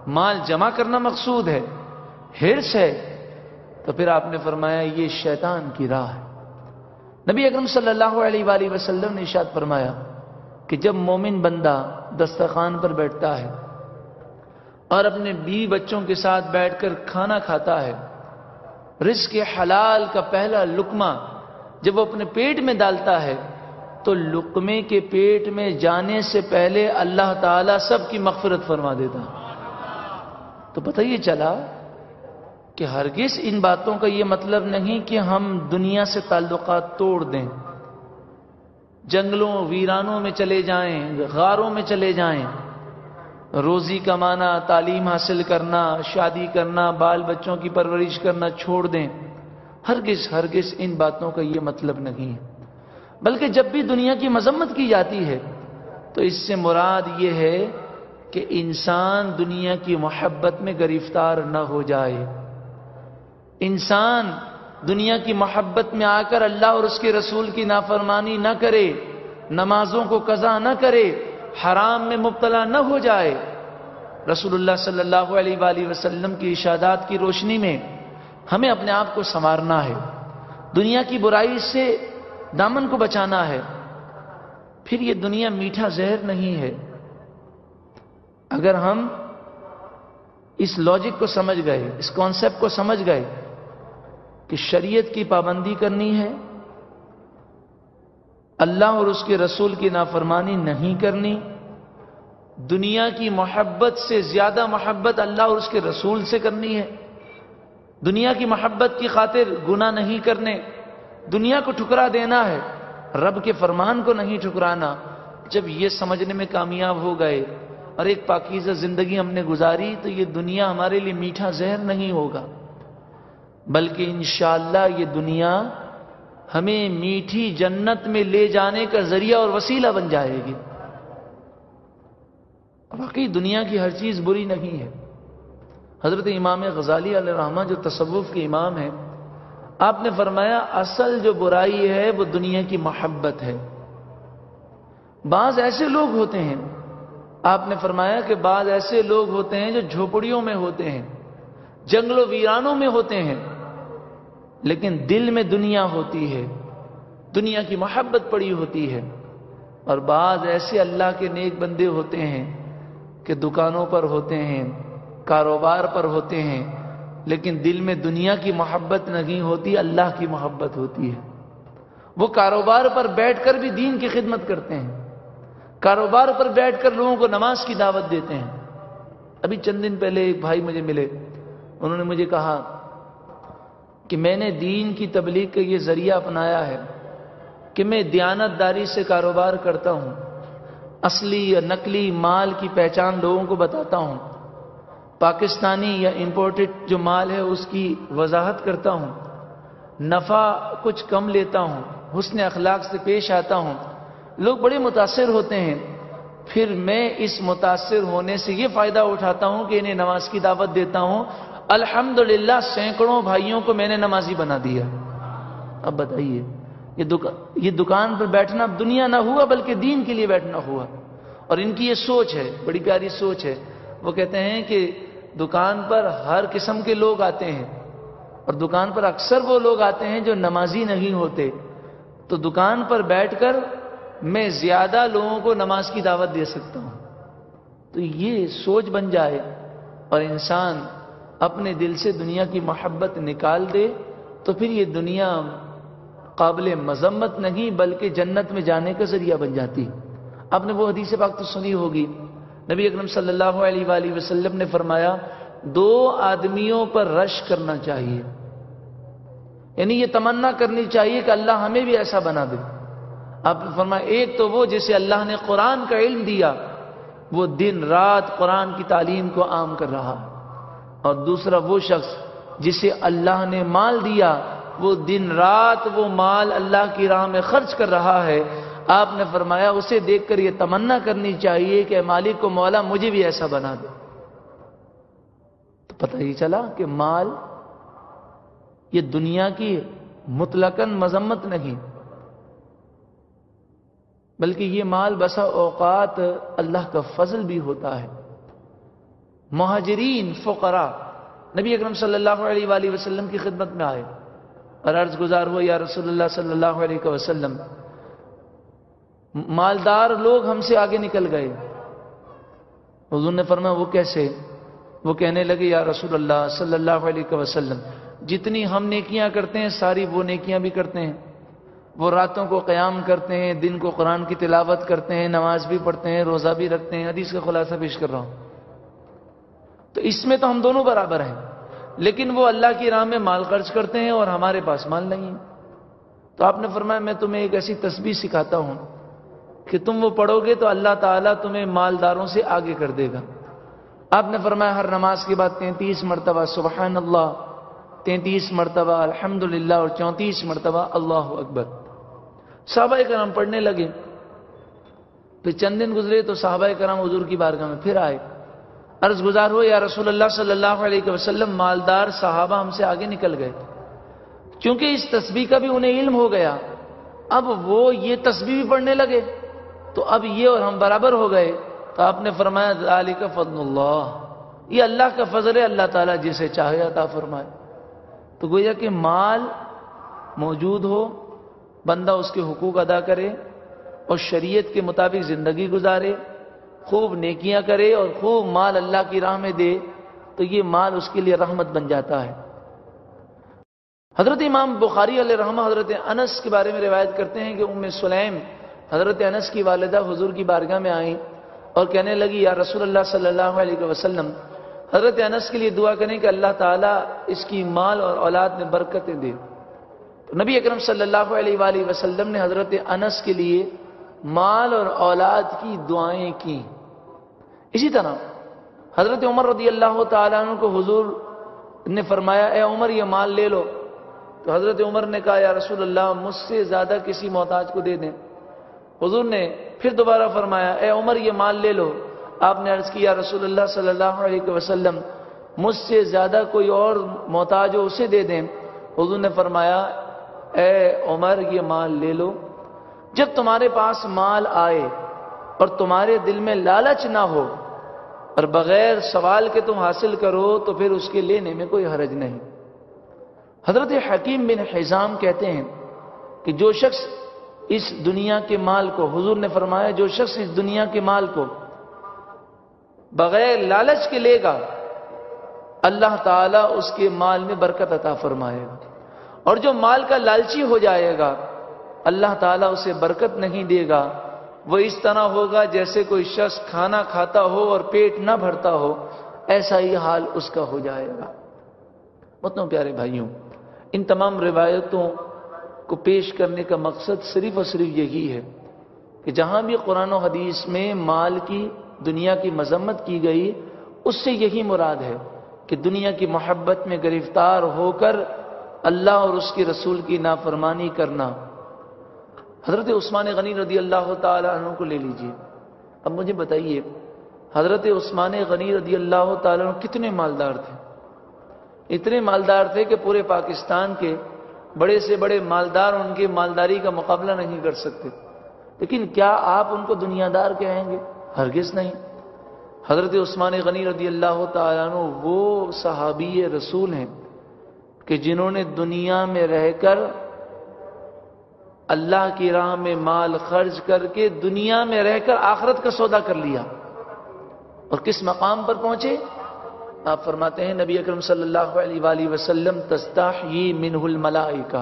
माल जमा करना मकसूद है, हिरस है तो फिर आपने फरमाया, ये शैतान की राह है। नबी अकरम सल्लल्लाहु अलैहि वसल्लम ने इशाद फरमाया कि जब मोमिन बंदा दस्तरखान पर बैठता है और अपने बीवी बच्चों के साथ बैठकर खाना खाता है रिस्क हलाल का पहला लुकमा जब वो अपने पेट में डालता है तो लुकमे के पेट में जाने से पहले अल्लाह ताला सबकी मगफरत फरमा देता। तो पता ये चला कि हरगिज इन बातों का ये मतलब नहीं कि हम दुनिया से ताल्लुकात तोड़ दें, जंगलों, वीरानों में चले जाएँ, गारों में चले जाएँ। रोजी कमाना, तालीम हासिल करना, शादी करना, बाल बच्चों की परवरिश करना छोड़ दें। हरगिज हरगिज इन बातों का ये मतलब नहीं है। बल्कि जब भी दुनिया की मजम्मत की जाती है तो इससे मुराद ये है कि इंसान दुनिया की मोहब्बत में गिरफ़्तार न हो जाए। इंसान दुनिया की मोहब्बत में आकर अल्लाह और उसके रसूल की नाफरमानी न करे, नमाजों को कजा न करे, हराम में मुबतला न हो जाए। रसूलुल्लाह सल्लल्लाहु अलैहि वसल्लम की इशादात की रोशनी में हमें अपने आप को संवारना है। दुनिया की बुराई से दामन को बचाना है। फिर ये दुनिया मीठा जहर नहीं है। अगर हम इस लॉजिक को समझ गए, इस कॉन्सेप्ट को समझ गए कि शरीयत की पाबंदी करनी है, अल्लाह और उसके रसूल की नाफरमानी नहीं करनी, दुनिया की मोहब्बत से ज़्यादा मोहब्बत अल्लाह और उसके रसूल से करनी है, दुनिया की मोहब्बत की खातिर गुना नहीं करने दुनिया को ठुकरा देना है। रब के फरमान को नहीं ठुकराना। जब ये समझने में कामयाब हो गए और एक पाकिजा ज़िंदगी हमने गुजारी तो ये दुनिया हमारे लिए मीठा जहर नहीं होगा। बल्कि इंशाला ये दुनिया हमें मीठी जन्नत में ले जाने का ज़रिया और वसीला बन जाएगी। वाकई दुनिया की हर चीज़ बुरी नहीं है। हज़रत इमाम गजाली रहमा, जो तसवुफ के इमाम है आपने फरमाया, असल जो बुराई है, वो दुनिया की मोहब्बत है। बाज ऐसे लोग होते हैं, आपने फरमाया कि बाज ऐसे लोग होते हैं जो झोपड़ियों में होते हैं, जंगलों, वीरानों में होते हैं, लेकिन दिल में दुनिया होती है, दुनिया की मोहब्बत पड़ी होती है। और बाज ऐसे अल्लाह के नेक बंदे होते हैं कि दुकानों पर होते हैं, कारोबार पर होते हैं लेकिन दिल में दुनिया की मोहब्बत नहीं होती, अल्लाह की मोहब्बत होती है। वो कारोबार पर बैठकर भी दीन की खिदमत करते हैं। कारोबार पर बैठकर लोगों को नमाज़ की दावत देते हैं। अभी चंद दिन पहले एक भाई मुझे मिले। उन्होंने मुझे कहा कि मैंने दीन की तबलीग का ये ज़रिया अपनाया है कि मैं दयानतदारी से कारोबार करता हूँ। असली या नकली माल की पहचान लोगों को बताता हूँ। पाकिस्तानी या इंपोर्टेड जो माल है, उसकी वजाहत करता हूँ। नफा कुछ कम लेता हूँ, हुसन अखलाक से पेश आता हूँ। लोग बड़े मुतासर होते हैं। फिर मैं इस मुतासर होने से ये फ़ायदा उठाता हूँ कि इन्हें नमाज़ की दावत देता हूँ। अल्हम्दुलिल्लाह, सैकड़ों भाइयों को मैंने नमाजी बना दिया। अब बताइए, ये दुकान ये दुकान पर बैठना दुनिया ना हुआ, बल्कि दीन के लिए बैठना हुआ। और इनकी ये सोच है, बड़ी प्यारी सोच है। वो कहते हैं कि दुकान पर हर किस्म के लोग आते हैं। और दुकान पर अक्सर वो लोग आते हैं जो नमाजी नहीं होते। तो दुकान पर बैठकर मैं ज़्यादा लोगों को नमाज़ की दावत दे सकता हूँ। तो ये सोच बन जाए और इंसान अपने दिल से दुनिया की मोहब्बत निकाल दे तो फिर ये दुनिया काबिल मजम्मत नहीं, बल्कि जन्नत में जाने का ज़रिया बन जाती। आपने वो हदीस पाक तो सुनी होगी। नबी अकरम सल्लल्लाहु अलैहि वसल्लम ने फरमाया, दो आदमियों पर रश करना चाहिए। यानी ये तमन्ना करनी चाहिए कि अल्लाह हमें भी ऐसा बना दे। आप फरमाया एक तो वो जिसे अल्लाह ने कुरान का इल्म दिया, वो दिन रात कुरान की तालीम को आम कर रहा। और दूसरा वो शख्स जिसे अल्लाह ने माल दिया, वो दिन रात वो माल अल्लाह की राह में खर्च कर रहा है आपने फरमाया, उसे देखकर यह तमन्ना करनी चाहिए कि मालिक को मौला मुझे भी ऐसा बना दो। तो पता ही चला कि माल ये दुनिया की मुतलकन मजम्मत नहीं, बल्कि ये माल बसा औकात अल्लाह का फजल भी होता है। महाजरीन, फ़करा, नबी अकरम सल्लल्लाहु अलैहि वसल्लम की खिदमत में आए और अर्ज़ गुजार हुआ, या रसूलुल्लाह सल्लल्लाहु मालदार लोग हमसे आगे निकल गए। हजूर ने फरमाया, वो कैसे? वो कहने लगे, या रसूल अल्लाह सल्लल्लाहु अलैहि वसल्लम, जितनी हम नेकियाँ करते हैं, सारी वो नेकियाँ भी करते हैं। वो रातों को क़याम करते हैं, दिन को कुरान की तिलावत करते हैं, नमाज़ भी पढ़ते हैं, रोज़ा भी रखते हैं, हदीस का खुलासा पेश कर रहा हूँ। तो इसमें तो हम दोनों बराबर हैं, लेकिन वो अल्लाह की राह में माल खर्च करते हैं और हमारे पास माल नहीं है। तो आपने फरमाया, मैं तुम्हें एक ऐसी तस्वीर सिखाता हूँ कि तुम वो पढ़ोगे तो अल्लाह ताला तुम्हें मालदारों से आगे कर देगा। आपने फरमाया, हर नमाज़ के बाद तैंतीस मरतबा सुबह अल्लाह तैंतीस मरतबा, अल्हम्दुलिल्लाह, और चौंतीस मरतबा, अल्लाह अकबर। साहबा कराम पढ़ने लगे। फिर चंद दिन गुजरे तो साहबा कराम हजूर की बारगाह में फिर आए। अर्ज़ गुजार हो या रसूल सल्लल्लाहु अलैहि मालदार साहबा हमसे आगे निकल गए। क्योंकि इस तस्वीर का भी उन्हें इल्म हो गया। अब वो ये तस्वीर भी पढ़ने लगे। तो अब ये और हम बराबर हो गए तो आपने फरमाया अली का फजल्ला ये अल्लाह का फजल है, अल्लाह ताला जिसे चाहे अता फरमाए। तो गोया कि माल मौजूद हो, बंदा उसके हुकूक अदा करे और शरीयत के मुताबिक ज़िंदगी गुजारे, खूब नेकियाँ करे और खूब माल अल्लाह की राह में दे तो ये माल उसके लिए रहमत बन जाता है। हज़रत इमाम बुखारी रहमा हज़रत अनस के बारे में रिवायत करते हैं कि उम्म सुलैम हज़रत अनस की वालदा हुजूर की बारगाह में आई और कहने लगी, या रसूल अल्लाह सल्लल्लाहु अलैहि वसल्लम, हज़रत अनस के लिए दुआ करें कि अल्लाह ताला इसकी माल और औलाद में बरकतें दे। तो नबी अकरम सल्लल्लाहु अलैहि वसल्लम ने हज़रत अनस के लिए माल और औलाद की दुआएँ की। इसी तरह हज़रत उमर रदी अल्लाह तु को हुजूर ने फरमाया, ए उमर, ये माल ले लो। तो हज़रत उमर ने कहा, या रसूल अल्लाह मुझसे ज़्यादा किसी मोहताज को दे दें। हुजूर ने फिर दोबारा फरमाया, ए उमर, ये माल ले लो। आपने अर्ज़ किया रसूल अल्लाह सल्लल्लाहु अलैहि वसल्लम, मुझसे ज़्यादा कोई और मोहताज हो, उसे दे दें। हुजूर ने फरमाया, ए उमर, ये माल ले लो। जब तुम्हारे पास माल आए और तुम्हारे दिल में लालच ना हो और बगैर सवाल के तुम हासिल करो तो फिर उसके लेने में कोई हरज नहीं। हज़रत हकीम बिन हिजाम कहते हैं कि जो शख्स इस दुनिया के माल को, हुजूर ने फरमाया, जो शख्स इस दुनिया के माल को बगैर लालच के लेगा, अल्लाह ताला उसके माल में बरकत अता फरमाएगा। और जो माल का लालची हो जाएगा, अल्लाह ताला उसे बरकत नहीं देगा। वो इस तरह होगा जैसे कोई शख्स खाना खाता हो और पेट ना भरता हो, ऐसा ही हाल उसका हो जाएगा। मतों प्यारे भाइयों, इन तमाम रिवायतों को पेश करने का मकसद सिर्फ़ और सिर्फ़ यही है कि जहाँ भी कुरान हदीस में माल की, दुनिया की मजम्मत की गई, उससे यही मुराद है कि दुनिया की मोहब्बत में गिरफ़्तार होकर अल्लाह और उसके रसूल की नाफरमानी करना। हज़रत उस्मान गनी रदी अल्लाह तु को ले लीजिए। अब मुझे बताइए, हज़रत उस्मान गनी रदी अल्लाह तु कितने मालदार थे? इतने मालदार थे कि पूरे पाकिस्तान के बड़े से बड़े मालदार उनकी मालदारी का मुकाबला नहीं कर सकते। लेकिन क्या आप उनको दुनियादार कहेंगे? हरगिज नहीं। हज़रत उस्मान गनी रदी अल्लाह तु वो सहाबी रसूल हैं कि जिन्होंने दुनिया में रहकर अल्लाह की राह में माल खर्च करके दुनिया में रहकर आखरत का सौदा कर लिया और किस मकाम पर पहुँचे? आप फरमाते हैं, नबी अकरम सल्लल्लाहु अलैहि वसल्लम तस्ताही मिनहुल मलाइका।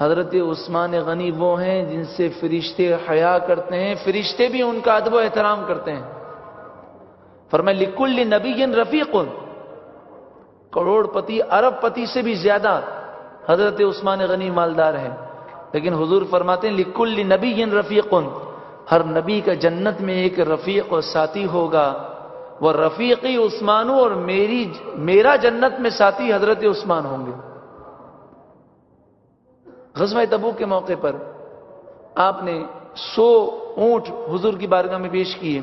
हज़रत उस्मान गनी वो हैं जिनसे फरिश्ते हया करते हैं, फरिश्ते भी उनका अदब एहतराम करते हैं। फरमा लिकुल्ल नबीन रफीकुन। करोड़पति, अरबपति से भी ज़्यादा हज़रत उस्मान गनी मालदार है। लेकिन हुजूर फरमाते हैं, लिकुल्ल नबीन रफीकुन। हर नबी का जन्नत में एक रफीक और साथी होगा। वह रफीकी उस्मानो और मेरी, मेरा जन्नत में साथी हज़रत उस्मान होंगे। गजवा तबू के मौके पर आपने सो ऊँट हुजूर की बारगाह में पेश किए।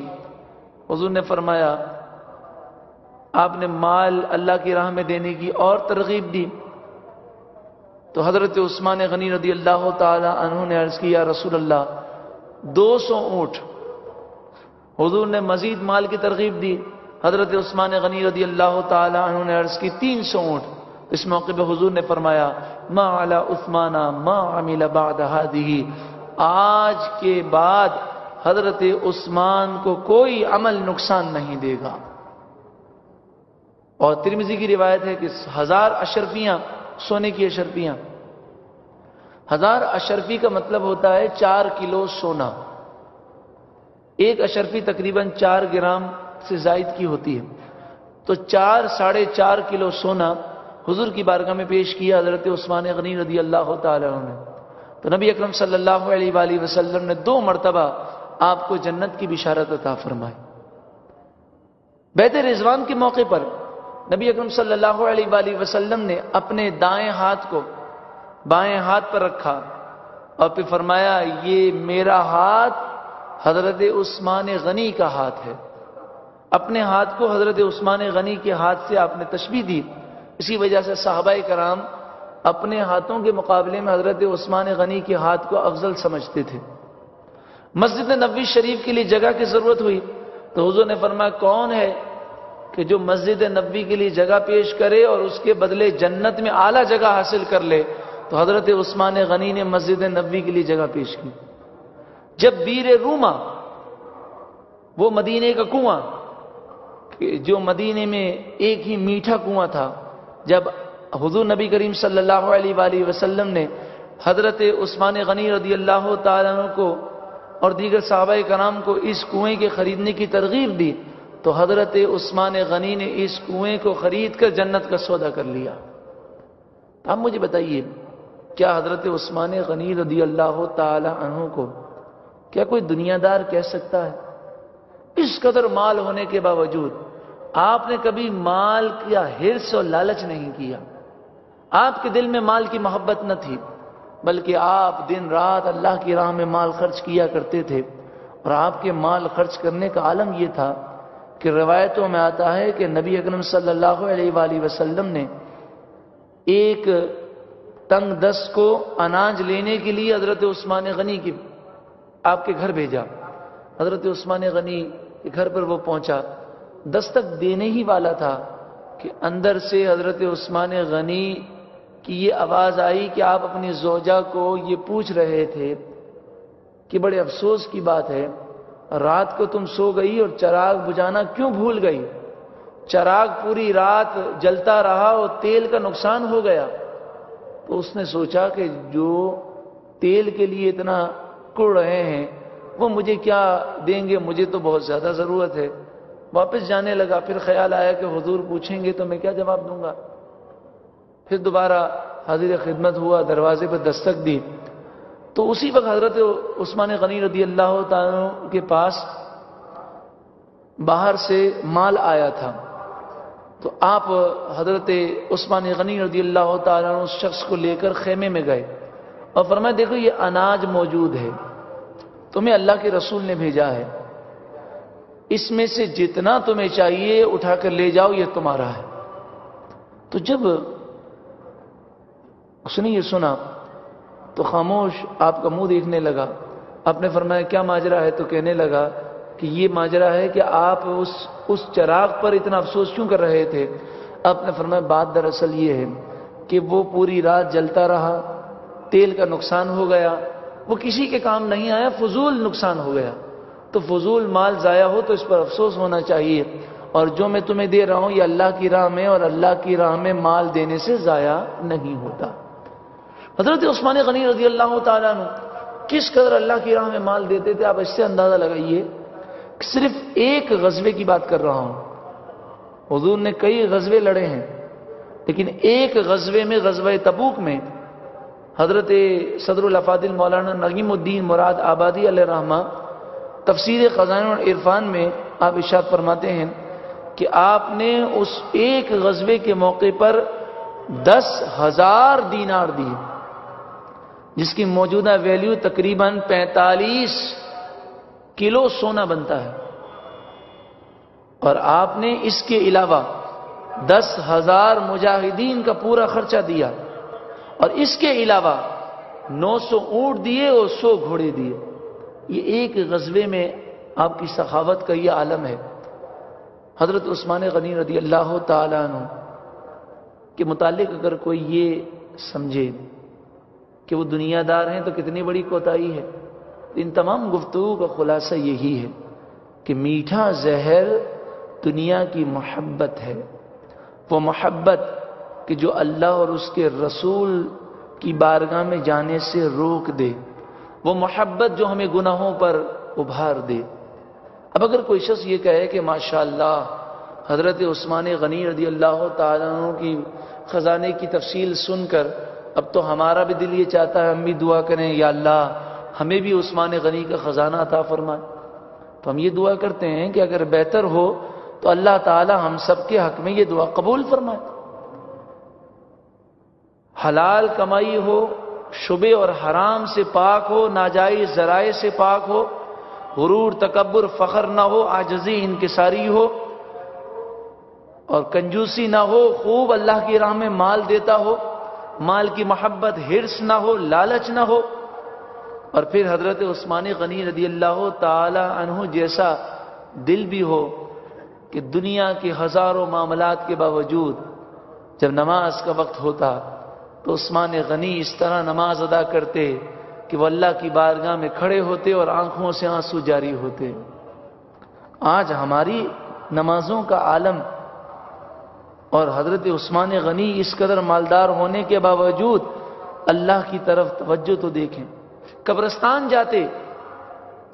हुजूर ने फरमाया, आपने माल अल्लाह की राह में देने की और तरगीब दी। तो हज़रत उस्मान गनी रदी अल्लाह तुमने अर्ज़ किया रसूल अल्लाह दो सौ ऊँट हजूर ने मजीद माल की तरगीब दी। हज़रत उस्मान गनी रदी अल्लाह तुमने अर्ज़ की, तीन सौ ऊँट। इस मौके पर हजूर ने फरमाया, मा अला उस्माना, मा अमिल बाद आज के बाद हज़रत उस्मान को कोई अमल नुकसान नहीं देगा। और तिरमिजी की रिवायत है कि हज़ार अशरफियाँ, सोने की अशरफियाँ। हज़ार अशरफी का मतलब होता है चार किलो सोना। एक अशरफी तकरीबन चार ग्राम से जायद की होती है। तो चार, साढ़े चार किलो सोना हुजूर की बारगाह में पेश किया हज़रत उस्मान गनी रदी अल्लाह ने। तो नबी अकरम सल्लल्लाहु अलैहि वसल्लम ने दो मरतबा आपको जन्नत की बिशारत अता फरमाई। बैत रिजवान के मौके पर नबी अकरम सल्लल्लाहु अलैहि वसल्लम ने अपने दाएँ हाथ को बाएँ हाथ पर रखा और फिर फरमाया, ये मेरा हाथ हज़रत उस्मान गनी का हाथ है। अपने हाथ को हज़रत उस्मान गनी के हाथ से आपने तशबी दी। इसी वजह से साहबा कराम अपने हाथों के मुकाबले में हज़रत उस्मान गनी के हाथ को अफजल समझते थे। मस्जिद नबी शरीफ के लिए जगह की ज़रूरत हुई। तो हुजूर ने फरमाया, कौन है कि जो मस्जिद नबी के लिए जगह पेश करे और उसके बदले जन्नत में आला जगह हासिल कर ले? तो हज़रत उस्मान गनी ने मस्जिद नबी के लिए जगह पेश की। जब बीर रूमा, वो मदीने का कुआँ जो मदीने में एक ही मीठा कुआँ था, जब हुजूर नबी करीम सल्लल्लाहु अलैहि वसल्लम ने हज़रत उस्मान गनी रदी अल्लाह को और दीगर साहबा कराम को इस कुएँ के खरीदने की तरगीब दी तो हज़रत उस्मान गनी ने इस कुएँ को खरीद कर जन्नत का सौदा कर लिया। आप मुझे बताइए, क्या हज़रत उस्मान गनी रदी अल्लाह तहों को क्या कोई दुनियादार कह सकता है? इस कदर माल होने के बावजूद, आपने कभी माल का हिरस और लालच नहीं किया। आपके दिल में माल की मोहब्बत न थी, बल्कि आप दिन रात अल्लाह की राह में माल खर्च किया करते थे। और आपके माल खर्च करने का आलम यह था कि रवायतों में आता है कि नबी अकरम सल्लल्लाहु अलैहि वसल्लम ने एक तंग दस को अनाज लेने के लिए हज़रत उस्मान गनी की आपके घर भेजा। हज़रत उस्मान गनी के घर पर वो पहुँचा। दस्तक देने ही वाला था कि अंदर से हज़रत उस्मान गनी की ये आवाज़ आई कि आप अपनी जोजा को ये पूछ रहे थे कि बड़े अफसोस की बात है, रात को तुम सो गई और चराग बुझाना क्यों भूल गई? चराग पूरी रात जलता रहा और तेल का नुकसान हो गया। तो उसने सोचा कि जो तेल के लिए इतना कुड़ रहे हैं। वो मुझे क्या देंगे? मुझे तो बहुत ज़्यादा ज़रूरत है। वापस जाने लगा, फिर ख्याल आया कि हुजूर पूछेंगे तो मैं क्या जवाब दूँगा? फिर दोबारा हाजिर खिदमत हुआ, दरवाजे पर दस्तक दी। तो उसी वक्त हज़रत उस्मान गनी रदी अल्लाह के पास बाहर से माल आया था। तो आप हज़रत उस्मान गनी रदी अल्लाह उस शख्स को लेकर खेमे में गए। और फरमाया, देखो, ये अनाज मौजूद है, तुम्हें अल्लाह के रसूल ने भेजा है। इसमें से जितना तुम्हें चाहिए, उठाकर ले जाओ, ये तुम्हारा है। तो जब उसने ये सुना तो खामोश आपका मुँह देखने लगा। आपने फरमाया, क्या माजरा है? तो कहने लगा कि ये माजरा है कि आप उस उस चराग पर इतना अफसोस क्यों कर रहे थे? आपने फरमाया, बात दरअसल ये है कि वो पूरी रात जलता रहा तेल का नुकसान हो गया, वो किसी के काम नहीं आया, फजूल नुकसान हो गया। तो फजूल माल ज़ाया हो तो इस पर अफसोस होना चाहिए। और जो मैं तुम्हें दे रहा हूँ, ये अल्लाह की राह में और अल्लाह की राह में माल देने से ज़ाया नहीं होता। हज़रत उस्मान गनी रज़ी अल्लाह तु किस कदर अल्लाह की राह में माल देते थे? आप इससे अंदाज़ा लगाइए। सिर्फ़ एक गजबे की बात कर रहा हूँ। हजूर ने कई गजबे लड़े हैं, लेकिन एक गजबे में गजब तबूक में हज़रत सदरफादिल मौलाना नगीमुद्दीन मुराद आबादी रहमा, तफसीर ख़जान और इरफान में आप इशाद फरमाते हैं कि आपने उस एक गजबे के मौके पर दस हज़ार दीनार दिए, जिसकी मौजूदा वैल्यू तकरीबन पैंतालीस किलो सोना बनता है। और आपने इसके अलावा दस हज़ार मुजाहिदीन का पूरा खर्चा दिया। और इसके अलावा 900 ऊँट दिए और 100 घोड़े दिए। ये एक गजबे में आपकी सखावत का यह आलम है। हज़रत उस्मान गनी रदी अल्लाह तु के मुतालिक अगर कोई ये समझे कि वो दुनियादार हैं तो कितनी बड़ी कोताही है। इन तमाम गुफ्तु का खुलासा यही है कि मीठा जहर दुनिया की मोहब्बत है। वो मोहब्बत कि जो अल्लाह और उसके रसूल की बारगाह में जाने से रोक दे, वो मोहब्बत जो हमें गुनाहों पर उभार दे। अब अगर कोई शख्स ये कहे कि माशा हज़रत उस्मान गनी रदी अल्लाह तु की ख़जाने की तफसील सुनकर, अब तो हमारा भी दिल ये चाहता है हम भी दुआ करें, या अल्लाह, हमें भी उस्मान गनी का ख़जाना अता फरमाए। तो हम ये दुआ करते हैं कि अगर बेहतर हो तो अल्लाह ताला हम सबके हक में ये दुआ कबूल फरमाए। हलाल कमाई हो, शुबे और हराम से पाक हो, नाजायज जराए से पाक हो, गुरूर तकबर फ़खर ना हो, आजजी इनकसारी हो, और कंजूसी ना हो, खूब अल्लाह की राह में माल देता हो, माल की मोहब्बत, हिरस ना हो, लालच ना हो, और फिर हज़रत उस्मान गनी रदी अल्लाह तहु जैसा दिल भी हो कि दुनिया के हज़ारों मामलात के बावजूद जब नमाज़ का वक्त होता तो उस्मान गनी इस तरह नमाज़ अदा करते कि वह अल्लाह की बारगाह में खड़े होते और आँखों से आँसू जारी होते। आज हमारी नमाजों का आलम और हज़रत उस्मान गनी इस कदर मालदार होने के बावजूद अल्लाह की तरफ़ तवज्जो तो देखें। कब्रस्तान जाते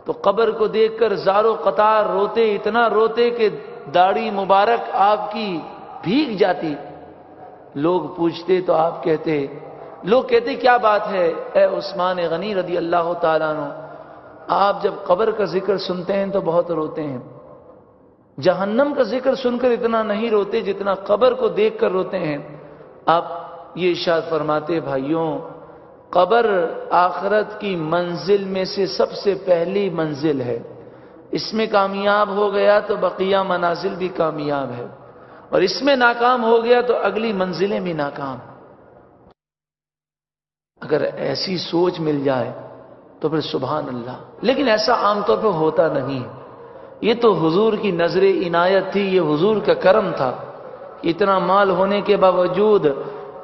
तो कब्र को देखकर जारो कतार रोते, इतना रोते कि दाढ़ी मुबारक आपकी भीग जाती। लोग पूछते तो आप कहते, लोग कहते, क्या बात है, ए उस्मान गनी रदी अल्लाह तु आप जब कब्र का ज़िक्र सुनते हैं तो बहुत रोते हैं। जहन्नम का ज़िक्र सुनकर इतना नहीं रोते जितना कब्र को देखकर रोते हैं। आप ये इशाद फरमाते, भाइयों, कब्र आखरत की मंजिल में से सबसे पहली मंजिल है। इसमें कामयाब हो गया तो बकिया मनाजिल भी कामयाब है। और इसमें नाकाम हो गया तो अगली मंजिलें भी नाकाम। अगर ऐसी सोच मिल जाए तो फिर सुबहान अल्लाह लेकिन ऐसा आमतौर पर होता नहीं। ये तो हुजूर की नज़र इनायत थी, ये हुजूर का करम था। इतना माल होने के बावजूद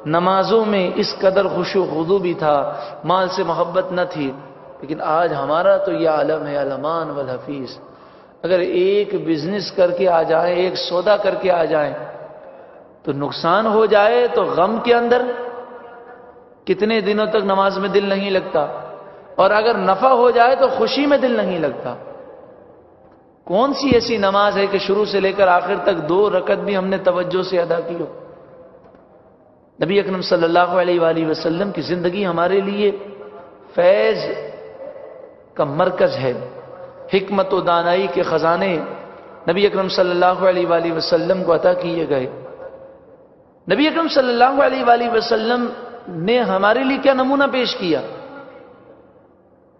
नमाजों में इस कदर खुशो खुदू भी था, माल से मोहब्बत न थी। लेकिन आज हमारा तो यह आलम है अलमान वल हफीज़ अगर एक बिज़नेस करके आ जाए, एक सौदा करके आ जाए तो नुकसान हो जाए तो गम के अंदर कितने दिनों तक नमाज़ में दिल नहीं लगता। और अगर नफा हो जाए तो खुशी में दिल नहीं लगता। कौन सी ऐसी नमाज़ है कि शुरू से लेकर आखिर तक दो रकत भी हमने तवज्जो से अदा की हो? नबी अकरम सल्लल्लाहु अलैहि वसल्लम की ज़िंदगी हमारे लिए फैज का मरकज है। हिकमत व दानाई के खजाने नबी अकरम सल्लल्लाहु अलैहि वसल्लम को अता किए गए। नबी अकरम सल्लल्लाहु अलैहि वसल्लम ने हमारे लिए क्या नमूना पेश किया?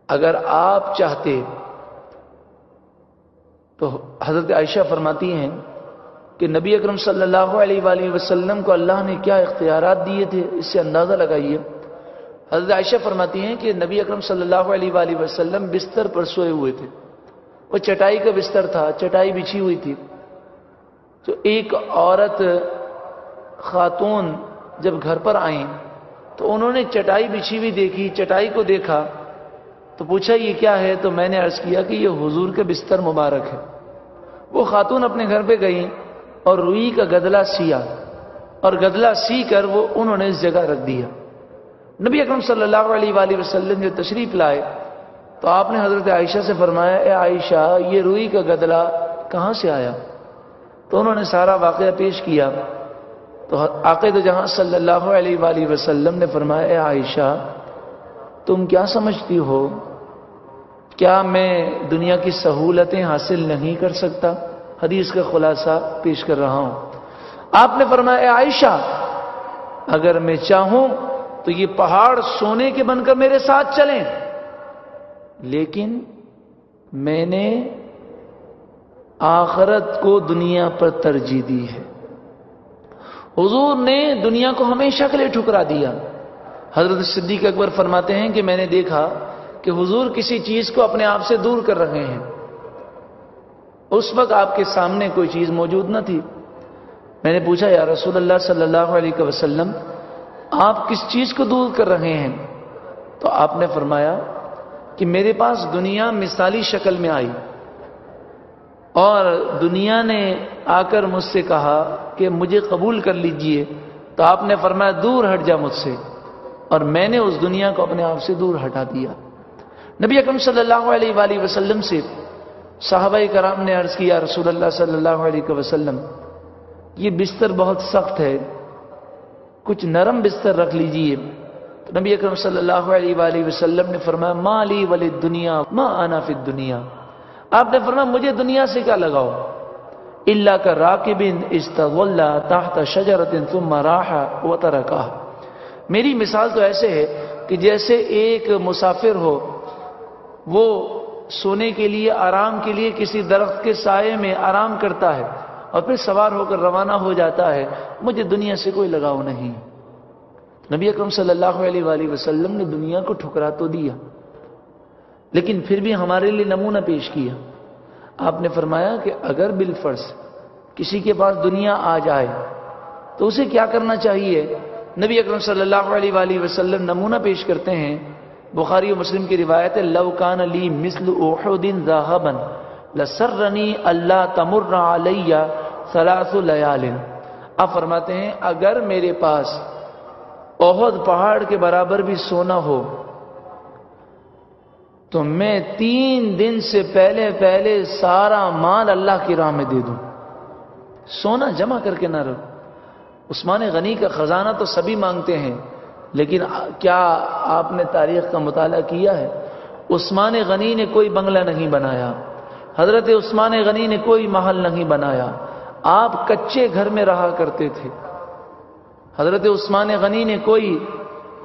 अगर आप चाहते तो हज़रत आयशा फरमाती हैं कि नबी अकरम सल्लल्लाहु अलैहि को अल्लाह ने क्या इख्तियार दिए थे, इससे अंदाज़ा लगाइए। हज़रत आयशा फरमाती हैं कि नबी अकरम सल्लल्लाहु अलैहि बिस्तर पर सोए हुए थे। वो चटाई का बिस्तर था, चटाई बिछी हुई थी। तो एक औरत, खातून जब घर पर आई तो उन्होंने चटाई बिछी हुई देखी, चटाई को देखा तो पूछा, ये क्या है? तो मैंने अर्ज़ किया कि ये हुजूर के बिस्तर मुबारक है। वो खातून अपने घर पे गई और रुई का गदला सिया और गदला सी कर वो उन्होंने इस जगह रख दिया। नबी अकरम सल्लल्लाहु अलैहि वसल्लम जो तशरीफ़ लाए तो आपने हज़रत आयशा से फरमाया, ए आयशा, ये रुई का गदला कहाँ से आया? तो उन्होंने सारा वाकया पेश किया। तो आकिद जहाँ सल्लल्लाहु अलैहि ने फरमाया आयशा, तुम क्या समझती हो? क्या मैं दुनिया की सहूलतें हासिल नहीं कर सकता? हदीस का खुलासा पेश कर रहा हूँ। आपने फरमाया आयशा, अगर मैं चाहूँ तो ये पहाड़ सोने के बनकर मेरे साथ चलें। लेकिन मैंने आखरत को दुनिया पर तरजीह दी है। हुजूर ने दुनिया को हमेशा के लिए ठुकरा दिया। हज़रत सिद्दीक अकबर फरमाते हैं कि मैंने देखा कि हुजूर किसी चीज़ को अपने आप से दूर कर रहे हैं। उस वक्त आपके सामने कोई चीज़ मौजूद न थी। मैंने पूछा, या रसूल अल्लाह सल्लल्लाहु अलैहि वसल्लम, आप किस चीज़ को दूर कर रहे हैं? तो आपने फरमाया कि मेरे पास दुनिया मिसाली शक्ल में आई। और दुनिया ने आकर मुझसे कहा कि मुझे कबूल कर लीजिए। तो आपने फरमाया, दूर हट जा मुझसे। और मैंने उस दुनिया को अपने आप से दूर हटा दिया। नबी अकरम सल्लल्लाहु अलैहि वसल्लम से साहबा कराम ने अर्ज़ किया, रसूलुल्लाह सल्लल्लाहु अलैहि वसल्लम, ये बिस्तर बहुत सख्त है। कुछ नरम बिस्तर रख लीजिए। नबी अकरम सल्लल्लाहु अलैहि वसल्लम ने फरमाया, माली वाली दुनिया, मा आना फिर दुनिया। आपने फरमाया, मुझे दुनिया से क्या लगाओ? इल्ला का राकिबिन इस्तल्ला ताहता शजरतिन तुम राहा मेरी मिसाल तो ऐसे है कि जैसे एक मुसाफिर हो, वो सोने के लिए, आराम के लिए किसी दरख्त के साय में आराम करता है और फिर सवार होकर रवाना हो जाता है, मुझे दुनिया से कोई लगाव नहीं। नबी अकरम सल्लल्लाहु अलैहि वसल्लम ने दुनिया को ठुकरा तो दिया, लेकिन फिर भी हमारे लिए नमूना पेश किया। आपने फरमाया कि अगर बिलफर्स किसी के पास दुनिया आ जाए तो उसे क्या करना चाहिए? नबी अकरम सल्लल्लाहु अलैहि वसल्लम नमूना पेश करते हैं। बुखारी और मुस्लिम की रिवायत है लवकान अली मिसल ओहदिन जाहबन, लसर्रनी अल्लाह तमुर्रा अलैया सलासुलयालिन अब फरमाते हैं, अगर मेरे पास ओहद पहाड़ के बराबर भी सोना हो तो मैं तीन दिन से पहले पहले सारा माल अल्लाह की राह में दे दूँ। सोना जमा करके ना रख। उस्मान गनी का खजाना तो सभी मांगते हैं, लेकिन क्या आपने तारीख का मुताला किया है? उस्मान गनी ने कोई बंगला नहीं बनाया। हज़रत उस्मान गनी ने कोई महल नहीं बनाया। आप कच्चे घर में रहा करते थे। हज़रत उस्मान गनी ने कोई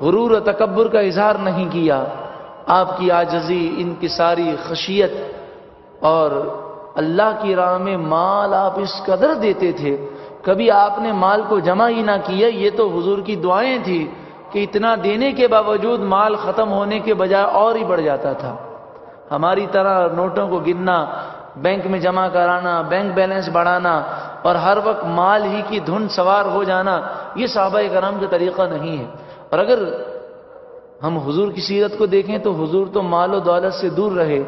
गुरूर तकबर का इजहार नहीं किया। आपकी आजजी, इनकी सारी खशियत और अल्लाह की राह में माल आप इस कदर देते थे। कभी आपने माल को जमा ही ना किया, ये तो हुजूर की दुआएँ थी कि इतना देने के बावजूद माल खत्म होने के बजाय और ही बढ़ जाता था। हमारी तरह नोटों को गिनना बैंक में जमा कराना, बैंक बैलेंस बढ़ाना और हर वक्त माल ही की धुन सवार हो जाना, ये साहबा कराम का तरीका नहीं है। और अगर हम हुजूर की सीरत को देखें तो हुजूर तो माल और दौलत से दूर रहे।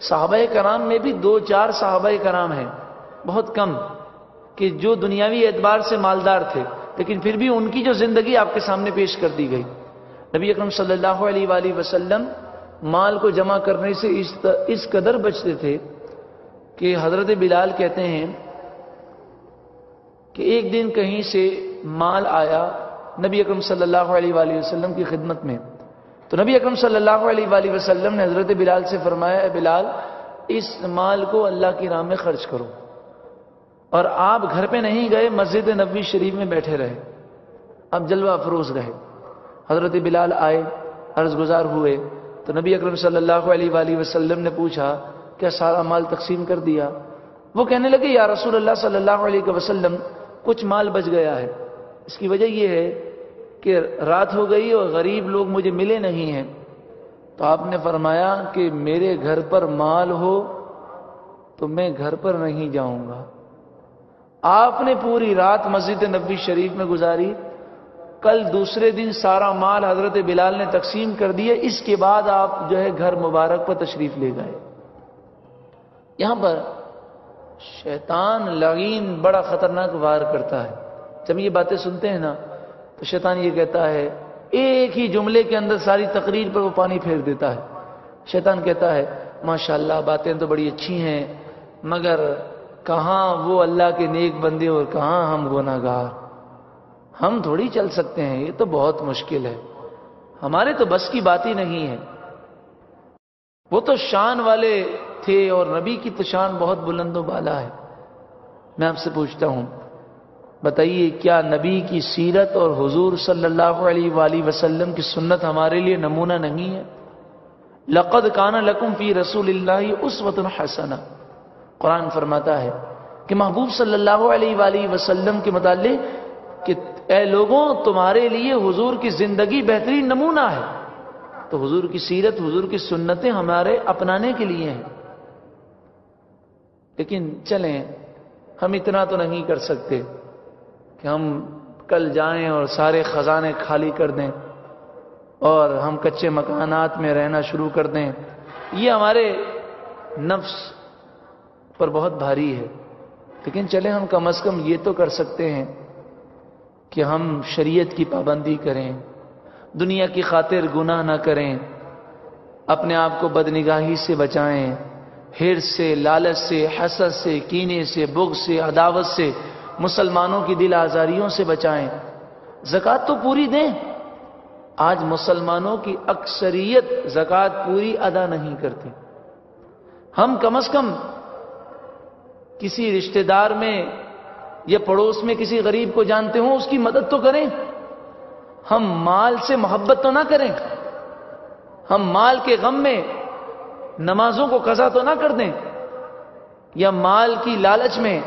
साहबा कराम में भी दो चार साहबा कराम हैं, बहुत कम, कि जो दुनियावी एतबार से मालदार थे, लेकिन फिर भी उनकी जो ज़िंदगी आपके सामने पेश कर दी गई। नबी अकरम सल्लल्लाहु अलैहि वसल्लम माल को जमा करने से इस इस कदर बचते थे कि हज़रत बिलाल कहते हैं कि एक दिन कहीं से माल आया नबी अकरम सल्लल्लाहु अलैहि वसल्लम की खिदमत में। तो नबी अकरम सल्लल्लाहु अलैहि वसल्लम ने हज़रत बिलाल से फरमाया बिलाल, इस माल को अल्लाह की राह में खर्च करो और आप घर पे नहीं गए, मस्जिद नबी शरीफ में बैठे रहे। अब जलवा अफरोज रहे। हज़रत बिलाल आए अर्ज़ गुजार हुए। तो नबी अकरम सल्लल्लाहु अलैहि वसल्लम ने पूछा क्या सारा माल तकसीम कर दिया? वो कहने लगे, या रसूल अल्लाह सल्लल्लाहु अलैहि वसल्लम, कुछ माल बच गया है। इसकी वजह यह है कि रात हो गई और गरीब लोग मुझे मिले नहीं हैं। तो आपने फरमाया कि मेरे घर पर माल हो तो मैं घर पर नहीं जाऊँगा। आपने पूरी रात मस्जिद नबी शरीफ में गुजारी। कल दूसरे दिन सारा माल हज़रत बिलाल ने तकसीम कर दिया इसके बाद आप जो है घर मुबारक पर तशरीफ़ ले गए। यहाँ पर शैतान लगीन बड़ा खतरनाक वार करता है। जब ये बातें सुनते हैं ना तो शैतान ये कहता है, एक ही जुमले के अंदर सारी तकरीर पर वो पानी फेर देता है। शैतान कहता है, माशाल्लाह, बातें तो बड़ी अच्छी हैं, मगर कहाँ वो अल्लाह के नेक बंदे और कहाँ हम गुनागार हम थोड़ी चल सकते हैं, ये तो बहुत मुश्किल है। हमारे तो बस की बात ही नहीं है। वो तो शान वाले थे और नबी की तो शान बहुत बुलंदो बाला है। मैं आपसे पूछता हूँ, बताइए क्या नबी की सीरत और हुजूर सल्लल्लाहु अलैहि वसल्लम की सुन्नत हमारे लिए नमूना नहीं है? लक़द काना लकुम फ़ी रसूल उस वतन हसना। कुरान फरमाता है कि महबूब सल्लल्लाहु अलैहि वसल्लम के मुतालिक कि ए लोगों, तुम्हारे लिए हुजूर की ज़िंदगी बेहतरीन नमूना है। तो हुजूर की सीरत, हुजूर की सुन्नतें हमारे अपनाने के लिए हैं। लेकिन चलें, हम इतना तो नहीं कर सकते कि हम कल जाएँ और सारे खजाने खाली कर दें और हम कच्चे मकानात में रहना शुरू कर दें। ये हमारे नफ्स पर बहुत भारी है। लेकिन चले, हम कम अज कम ये तो कर सकते हैं कि हम शरीयत की पाबंदी करें। दुनिया की खातिर गुनाह ना करें। अपने आप को बदनिगाही से बचाएँ। हिर से, लालच से, हसद से, कीने से, बुग से, अदावत से, मुसलमानों की दिल आजारियों से बचाएँ। जक़ात तो पूरी दें। आज मुसलमानों की अक्सरियत जक़ात पूरी अदा नहीं करती। हम कम अज कम किसी रिश्तेदार में या पड़ोस में किसी गरीब को जानते हो, उसकी मदद तो करें। हम माल से मोहब्बत तो ना करें। हम माल के गम में नमाजों को कजा तो ना कर दें। या माल की लालच में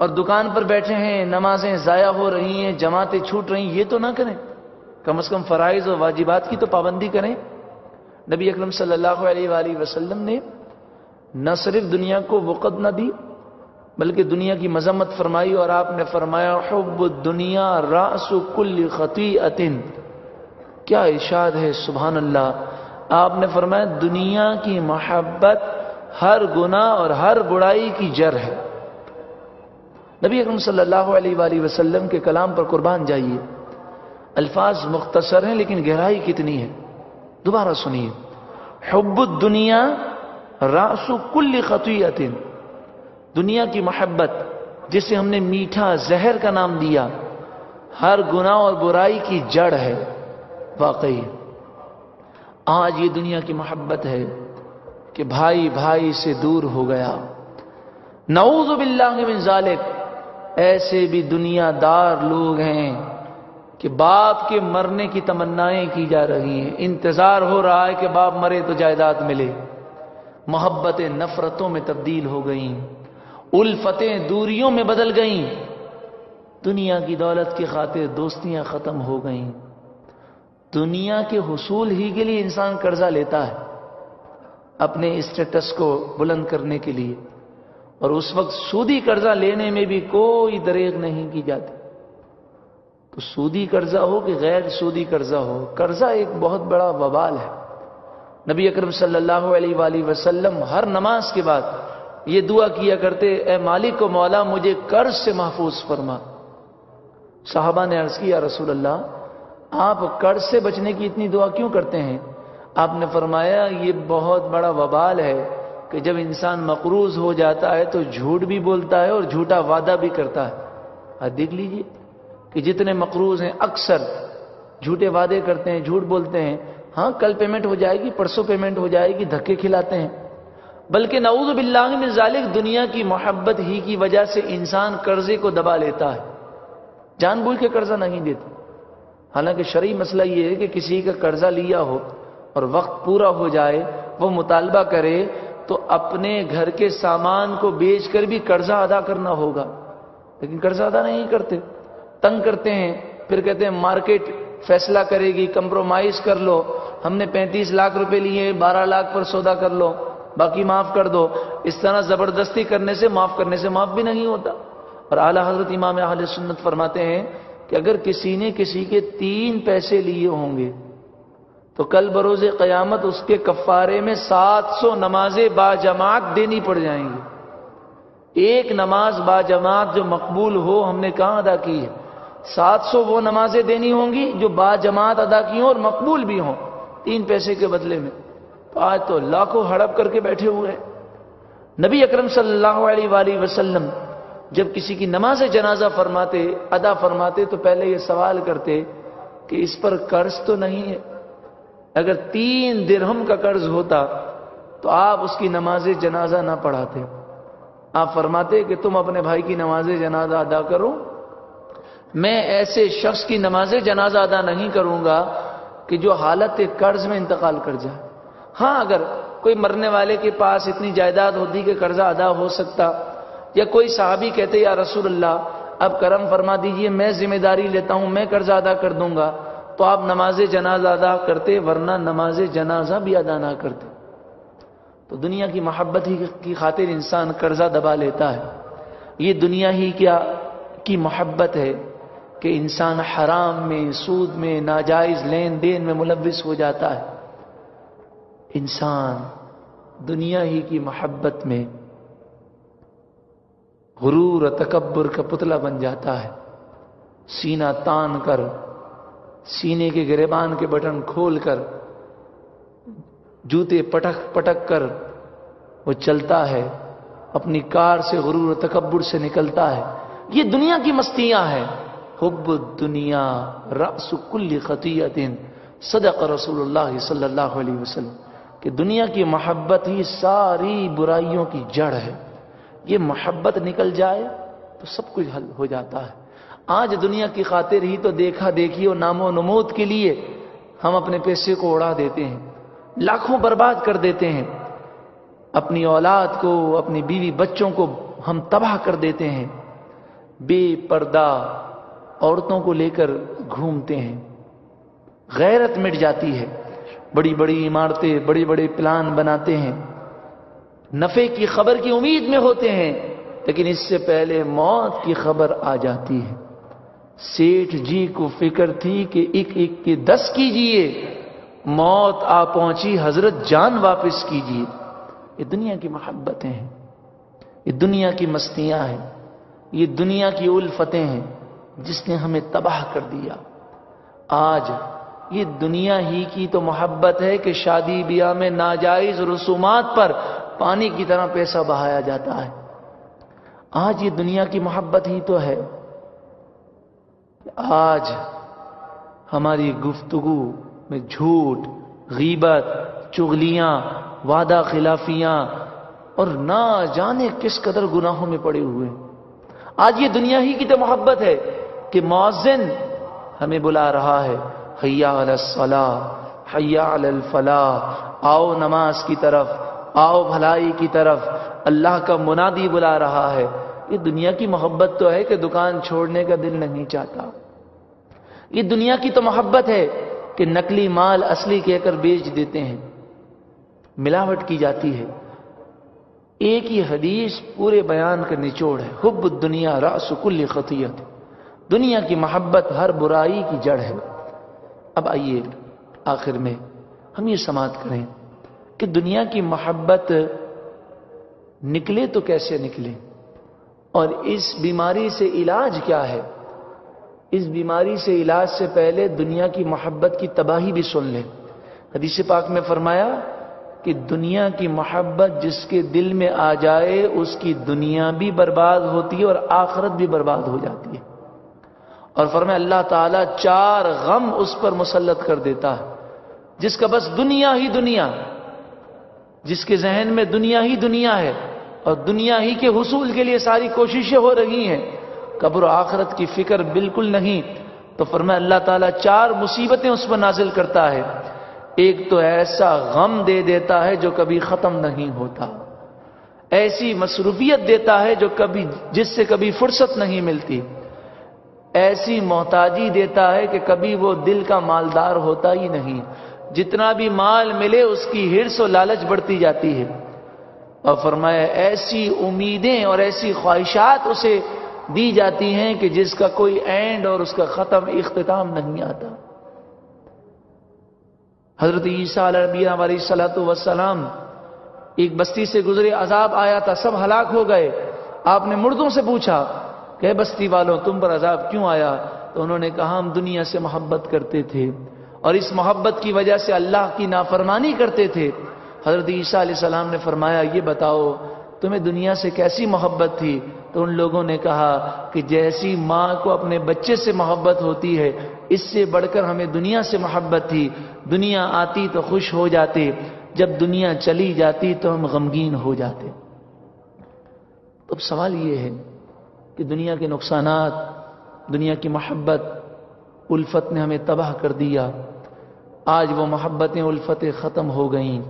और दुकान पर बैठे हैं, नमाजें ज़ाया हो रही हैं, जमातें छूट रही हैं, ये तो ना करें। कम से कम फ़राइज़ और वाजिबात की तो पाबंदी करें। नबी अकरम सल्लल्लाहु अलैहि वसल्लम ने न सिर्फ़ दुनिया को वक़द न दी बल्कि दुनिया की मजम्मत फरमाई और आपने फरमाया हब दुनिया रासुकुल्ल खती अतिन क्या इशाद है सुबहान अल्लाह आपने फरमाया, दुनिया की मोहब्बत हर गुना और हर बुराई की जर है। नबी अकरम सल्लल्लाहु अलैहि वसल्लम के कलाम पर कुर्बान जाइए। अल्फाज मुख्तसर हैं, लेकिन गहराई कितनी है? दोबारा सुनिए। हब्बुद दुनिया रासु कुल्ल खतुयतिन दुनिया की मोहब्बत, जिसे हमने मीठा जहर का नाम दिया, हर गुना और बुराई की जड़ है, वाकई। आज ये दुनिया की मोहब्बत है कि भाई भाई से दूर हो गया। नऊज बिल्लाजालिक ऐसे भी दुनियादार लोग हैं कि बाप के मरने की तमन्नाएँ की जा रही हैं। इंतज़ार हो रहा है कि बाप मरे तो जायदाद मिले। मोहब्बतें नफरतों में तब्दील हो गई। उल्फतें दूरियों में बदल गईं। दुनिया की दौलत की खातिर दोस्तियाँ खत्म हो गईं। दुनिया के हसूल ही के लिए इंसान कर्जा लेता है, अपने स्टेटस को बुलंद करने के लिए। और उस वक्त सूदी कर्जा लेने में भी कोई दरेग नहीं की जाती। तो सूदी कर्जा हो कि गैर सूदी कर्जा हो, कर्जा एक बहुत बड़ा बवाल है। नबी अकरम सल्लल्लाहु अलैहि वसल्लम हर नमाज़ के बाद ये दुआ किया करते, ए मालिक को मौला, मुझे कर्ज से महफूज फरमा। साहबा ने अर्ज़ किया रसूल अल्लाह आप कर्ज से बचने की इतनी दुआ क्यों करते हैं? आपने फरमाया, ये बहुत बड़ा वबाल है कि जब इंसान मकरूज हो जाता है तो झूठ भी बोलता है और झूठा वादा भी करता है। देख लीजिए कि जितने मकरूज हैं, अक्सर झूठे वादे करते हैं, झूठ बोलते हैं। हाँ कल पेमेंट हो जाएगी, परसों पेमेंट हो जाएगी, धक्के खिलाते हैं। बल्कि नऊज बिल्लाह में जालिक, दुनिया की मोहब्बत ही की वजह से इंसान कर्जे को दबा लेता है। जानबूझ के कर्जा नहीं देता। हालाँकि शरी मसला यह है कि किसी का कर्जा लिया हो और वक्त पूरा हो जाए, वो मुतालबा करे तो अपने घर के सामान को बेचकर भी कर्जा अदा करना होगा। लेकिन कर्जा अदा नहीं करते। तंग करते हैं। फिर कहते हैं, मार्केट फैसला करेगी कंप्रोमाइज कर लो। हमने 35 लाख रुपए लिए 12 लाख पर सौदा कर लो। बाकी माफ़ कर दो। इस तरह ज़बरदस्ती करने से, माफ़ करने से माफ़ भी नहीं होता। और आला हज़रत इमाम अहल सुन्नत फरमाते हैं कि अगर किसी ने किसी के तीन पैसे लिए होंगे तो कल बरोज क़यामत उसके कफ़ारे में 700 नमाजें बाजमात देनी पड़ जाएँगी। एक नमाज़ बाजमात जो मकबूल हो, हमने कहाँ अदा की है? 700 वो नमाजें देनी होंगी जो बाजमात अदा की हो और मकबूल भी हों, तीन पैसे के बदले में। तो आज तो लाखों हड़प करके बैठे हुए हैं। नबी अकरम सल्लल्लाहु अलैहि वसल्लम जब किसी की नमाज़ जनाजा फरमाते, अदा फरमाते तो पहले ये सवाल करते कि इस पर कर्ज तो नहीं है। अगर तीन दिरहम का कर्ज होता तो आप उसकी नमाज़ जनाजा ना पढ़ाते। आप फरमाते कि तुम अपने भाई की नमाज़ जनाजा अदा करो। मैं ऐसे शख्स की नमाज़ जनाजा अदा नहीं करूँगा कि जो हालत कर्ज में इंतकाल कर जाए। हाँ, अगर कोई मरने वाले के पास इतनी जायदाद होती कि कर्जा अदा हो सकता, या कोई साहबी कहते, या रसूल अल्लाह अब करम फरमा दीजिए, मैं ज़िम्मेदारी लेता हूँ, मैं कर्जा अदा कर दूँगा। तो आप नमाज़ जनाजा अदा करते, वरना नमाज़ जनाजा भी अदा ना करते। तो दुनिया की मोहब्बत ही की खातिर इंसान कर्जा दबा लेता है। ये दुनिया ही क्या की मोहब्बत है कि इंसान हराम में, सूद में, नाजायज लेन देन में मुलविस हो जाता है। इंसान दुनिया ही की मोहब्बत में गुरूर तकबर का पुतला बन जाता है। सीना तान कर, सीने के गिरेबान के बटन खोल कर, जूते पटक पटक कर, वो चलता है, अपनी कार से गुरूर तकबर से निकलता है। ये दुनिया की मस्तियाँ हैं। हुब दुनिया रसुकुल्ली खतियतिन, सदक रसूलुल्लाह सल्लल्लाहु अलैहि वसल्लम। कि दुनिया की मोहब्बत ही सारी बुराइयों की जड़ है। ये मोहब्बत निकल जाए तो सब कुछ हल हो जाता है। आज दुनिया की खातिर ही तो देखा देखी और नामो नमोद के लिए हम अपने पैसे को उड़ा देते हैं, लाखों बर्बाद कर देते हैं। अपनी औलाद को, अपनी बीवी बच्चों को हम तबाह कर देते हैं। बेपर्दा औरतों को लेकर घूमते हैं। गैरत मिट जाती है। बड़ी बड़ी इमारतें बड़े बड़े प्लान बनाते हैं। नफे की खबर की उम्मीद में होते हैं, लेकिन इससे पहले मौत की खबर आ जाती है। सेठ जी को फ़िक्र थी कि एक एक के दस कीजिए, मौत आ पहुँची, हज़रत जान वापस कीजिए। ये दुनिया की मोहब्बतें हैं, ये दुनिया की मस्तियाँ हैं, ये दुनिया की उल्फतें हैं, जिसने हमें तबाह कर दिया। आज ये दुनिया ही की तो मोहब्बत है कि शादी ब्याह में नाजायज रसूमात पर पानी की तरह पैसा बहाया जाता है। आज ये दुनिया की मोहब्बत ही तो है। आज हमारी गुफ्तगु में झूठ, गीबत, चुगलियाँ, वादा खिलाफियाँ और ना जाने किस कदर गुनाहों में पड़े हुए आज ये दुनिया ही की तो मोहब्बत है कि मौजिन हमें बुला रहा है। हैया सला, हैया फला। आओ नमाज़ की तरफ़, आओ भलाई की तरफ़। अल्लाह का मुनादी बुला रहा है। ये दुनिया की मोहब्बत तो है कि दुकान छोड़ने का दिल नहीं चाहता। ये दुनिया की तो मोहब्बत है कि नकली माल असली कहकर बेच देते हैं। मिलावट की जाती है। एक ही हदीस पूरे बयान का निचोड़ है। हुब दुनिया रासुकुल्ली खतियत। दुनिया की मोहब्बत हर बुराई की जड़ है। अब आइए आखिर में हम ये समात करें कि दुनिया की मोहब्बत निकले तो कैसे निकले? और इस बीमारी से इलाज क्या है? इस बीमारी से इलाज से पहले दुनिया की मोहब्बत की तबाही भी सुन लें। हदीस पाक में फरमाया कि दुनिया की मोहब्बत जिसके दिल में आ जाए, उसकी दुनिया भी बर्बाद होती है और आखरत भी बर्बाद हो जाती है। और फरमाया, अल्लाह ताला चार गम उस पर मुसलत कर देता है, जिसका बस दुनिया ही दुनिया, जिसके जहन में दुनिया ही दुनिया है और दुनिया ही के हसूल के लिए सारी कोशिशें हो रही हैं, कब्र आखरत की फ़िक्र बिल्कुल नहीं। तो फरमाया, अल्लाह ताला चार मुसीबतें उस पर नाजिल करता है। एक तो ऐसा गम दे देता है जो कभी खत्म नहीं होता। ऐसी मसरूफियत देता है जो कभी, जिससे कभी फुर्सत नहीं मिलती। ऐसी मोहताजी देता है कि कभी वो दिल का मालदार होता ही नहीं। जितना भी माल मिले उसकी हिरस और लालच बढ़ती जाती है। और फरमाया, ऐसी उम्मीदें और ऐसी ख्वाहिशात उसे दी जाती हैं कि जिसका कोई एंड और उसका ख़त्म इख्तिताम नहीं आता। हज़रत ईसा नबीना वाली वसलाम एक बस्ती से गुजरे अजाब आया था, सब हलाक हो गए। आपने मुर्दों से पूछा कि बस्ती वालों, तुम पर अजाब क्यों आया? तो उन्होंने कहा, हम दुनिया से मोहब्बत करते थे और इस मोहब्बत की वजह से अल्लाह की नाफरमानी करते थे। हज़रत ईसा सलाम ने फरमाया, ये बताओ, तुम्हें दुनिया से कैसी मोहब्बत थी? तो उन लोगों ने कहा कि जैसी माँ को अपने बच्चे से मोहब्बत होती है, इससे बढ़कर हमें दुनिया से मोहब्बत थी। दुनिया आती तो खुश हो जाते, जब दुनिया चली जाती तो हम गमगीन हो जाते। अब सवाल ये है कि दुनिया के नुकसानात, दुनिया की मोहब्बत, उल्फत ने हमें तबाह कर दिया। आज वो मोहब्बतें, उल्फतें ख़त्म हो गईं,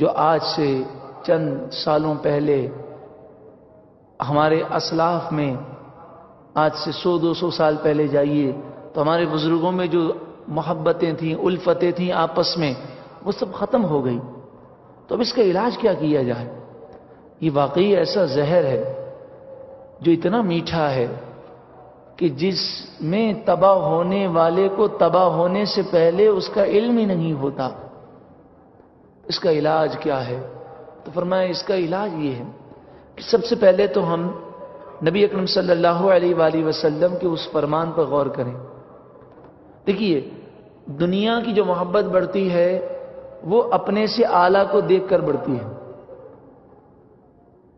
जो आज से चंद सालों पहले हमारे असलाफ में, आज से सौ, दो सौ साल पहले जाइए तो हमारे बुज़ुर्गों में जो मोहब्बतें थीं, उल्फतें थीं आपस में, वो सब ख़त्म हो गई। तो अब इसका इलाज क्या किया जाए? ये वाकई ऐसा जहर है जो इतना मीठा है कि जिसमें तबाह होने वाले को तबाह होने से पहले उसका इल्म ही नहीं होता। इसका इलाज क्या है? तो फरमाया, इसका इलाज ये है कि सबसे पहले तो हम नबी अकरम सल्लल्लाहु अलैहि वसल्लम के उस फरमान पर गौर करें। देखिए, दुनिया की जो मोहब्बत बढ़ती है, वो अपने से आला को देखकर बढ़ती है।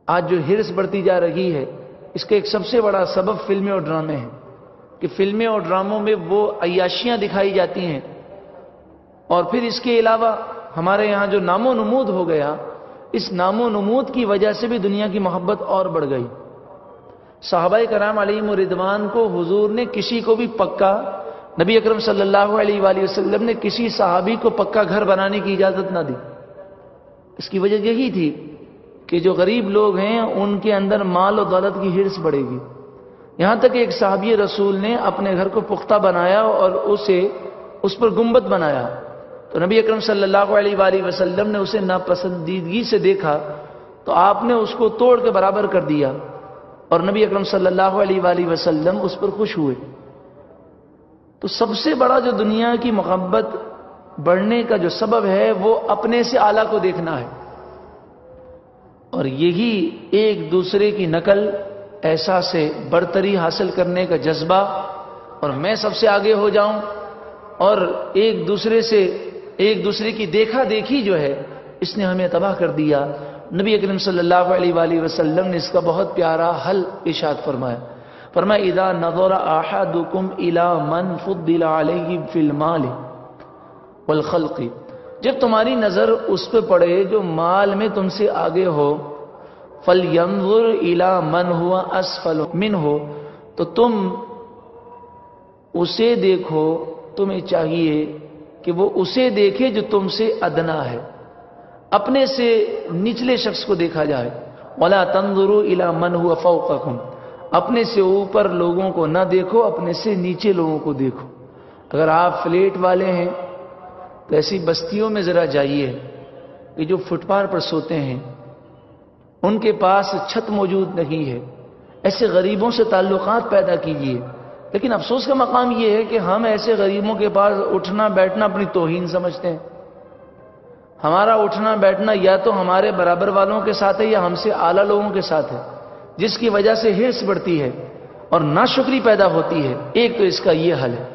आज जो हिरस बढ़ती जा रही है इसका एक सबसे बड़ा सबब फ़िल्में और ड्रामे हैं कि फ़िल्में और ड्रामों में वो अयाशियाँ दिखाई जाती हैं। और फिर इसके अलावा हमारे यहाँ जो नामो नमूद हो गया, इस नामो नमूद की वजह से भी दुनिया की मोहब्बत और बढ़ गई। साहबा कराम अलीम रिदवान को हुजूर ने किसी को भी पक्का, नबी अकरम सल्लल्लाहु अलैहि वसल्लम ने किसी साहबी को पक्का घर बनाने की इजाज़त ना दी। इसकी वजह यही थी कि जो गरीब लोग हैं, उनके अंदर माल और दौलत की हिरस बढ़ेगी। यहाँ तक एक साहबी रसूल ने अपने घर को पुख्ता बनाया और उसे, उस पर गुंबद बनाया। तो नबी अकरम सल्लल्लाहु अलैहि वसल्लम ने उसे नापसंदीदगी से देखा तो आपने उसको तोड़ के बराबर कर दिया। और नबी अकरम सल्लल्लाहु अलैहि वसल्लम उस पर खुश हुए। तो सबसे बड़ा जो दुनिया की मोहब्बत बढ़ने का जो सबब है, वो अपने से आला को देखना है। और यही एक दूसरे की नकल ऐसा से बढ़तरी हासिल करने का जज्बा और मैं सबसे आगे हो जाऊँ और एक दूसरे से, एक दूसरे की देखा देखी जो है, इसने हमें तबाह कर दिया। नबी अकरम सल्लल्लाहु अलैहि वसल्लम ने इसका बहुत प्यारा हल इशाद फरमाया। फरमाया इदा नज़र आहदुकुम इला मन फुद्दिला अलैहि फिल माल वल जब तुम्हारी नज़र उस पर पड़े जो माल में तुमसे आगे हो, फल यंजुर इला मन हुआ असफल मिन हो तो तुम उसे देखो, तुम्हें चाहिए कि वो उसे देखे जो तुमसे अदना है। अपने से निचले शख्स को देखा जाए। वाला तंदुरु इला मन हुआ फौकुम अपने से ऊपर लोगों को ना देखो, अपने से नीचे लोगों को देखो। अगर आप फ्लेट वाले हैं तो ऐसी बस्तियों में जरा जाइए कि जो फुटपाथ पर सोते हैं, उनके पास छत मौजूद नहीं है। ऐसे गरीबों से ताल्लुकात पैदा कीजिए। लेकिन अफसोस का मकाम यह है कि हम ऐसे गरीबों के पास उठना, बैठना अपनी तोहीन समझते हैं। हमारा उठना, बैठना या तो हमारे बराबर वालों के साथ है या हमसे आला लोगों के साथ है, जिसकी वजह से हिर्स बढ़ती है और नाशुक्री पैदा होती है। एक तो इसका यह हल है।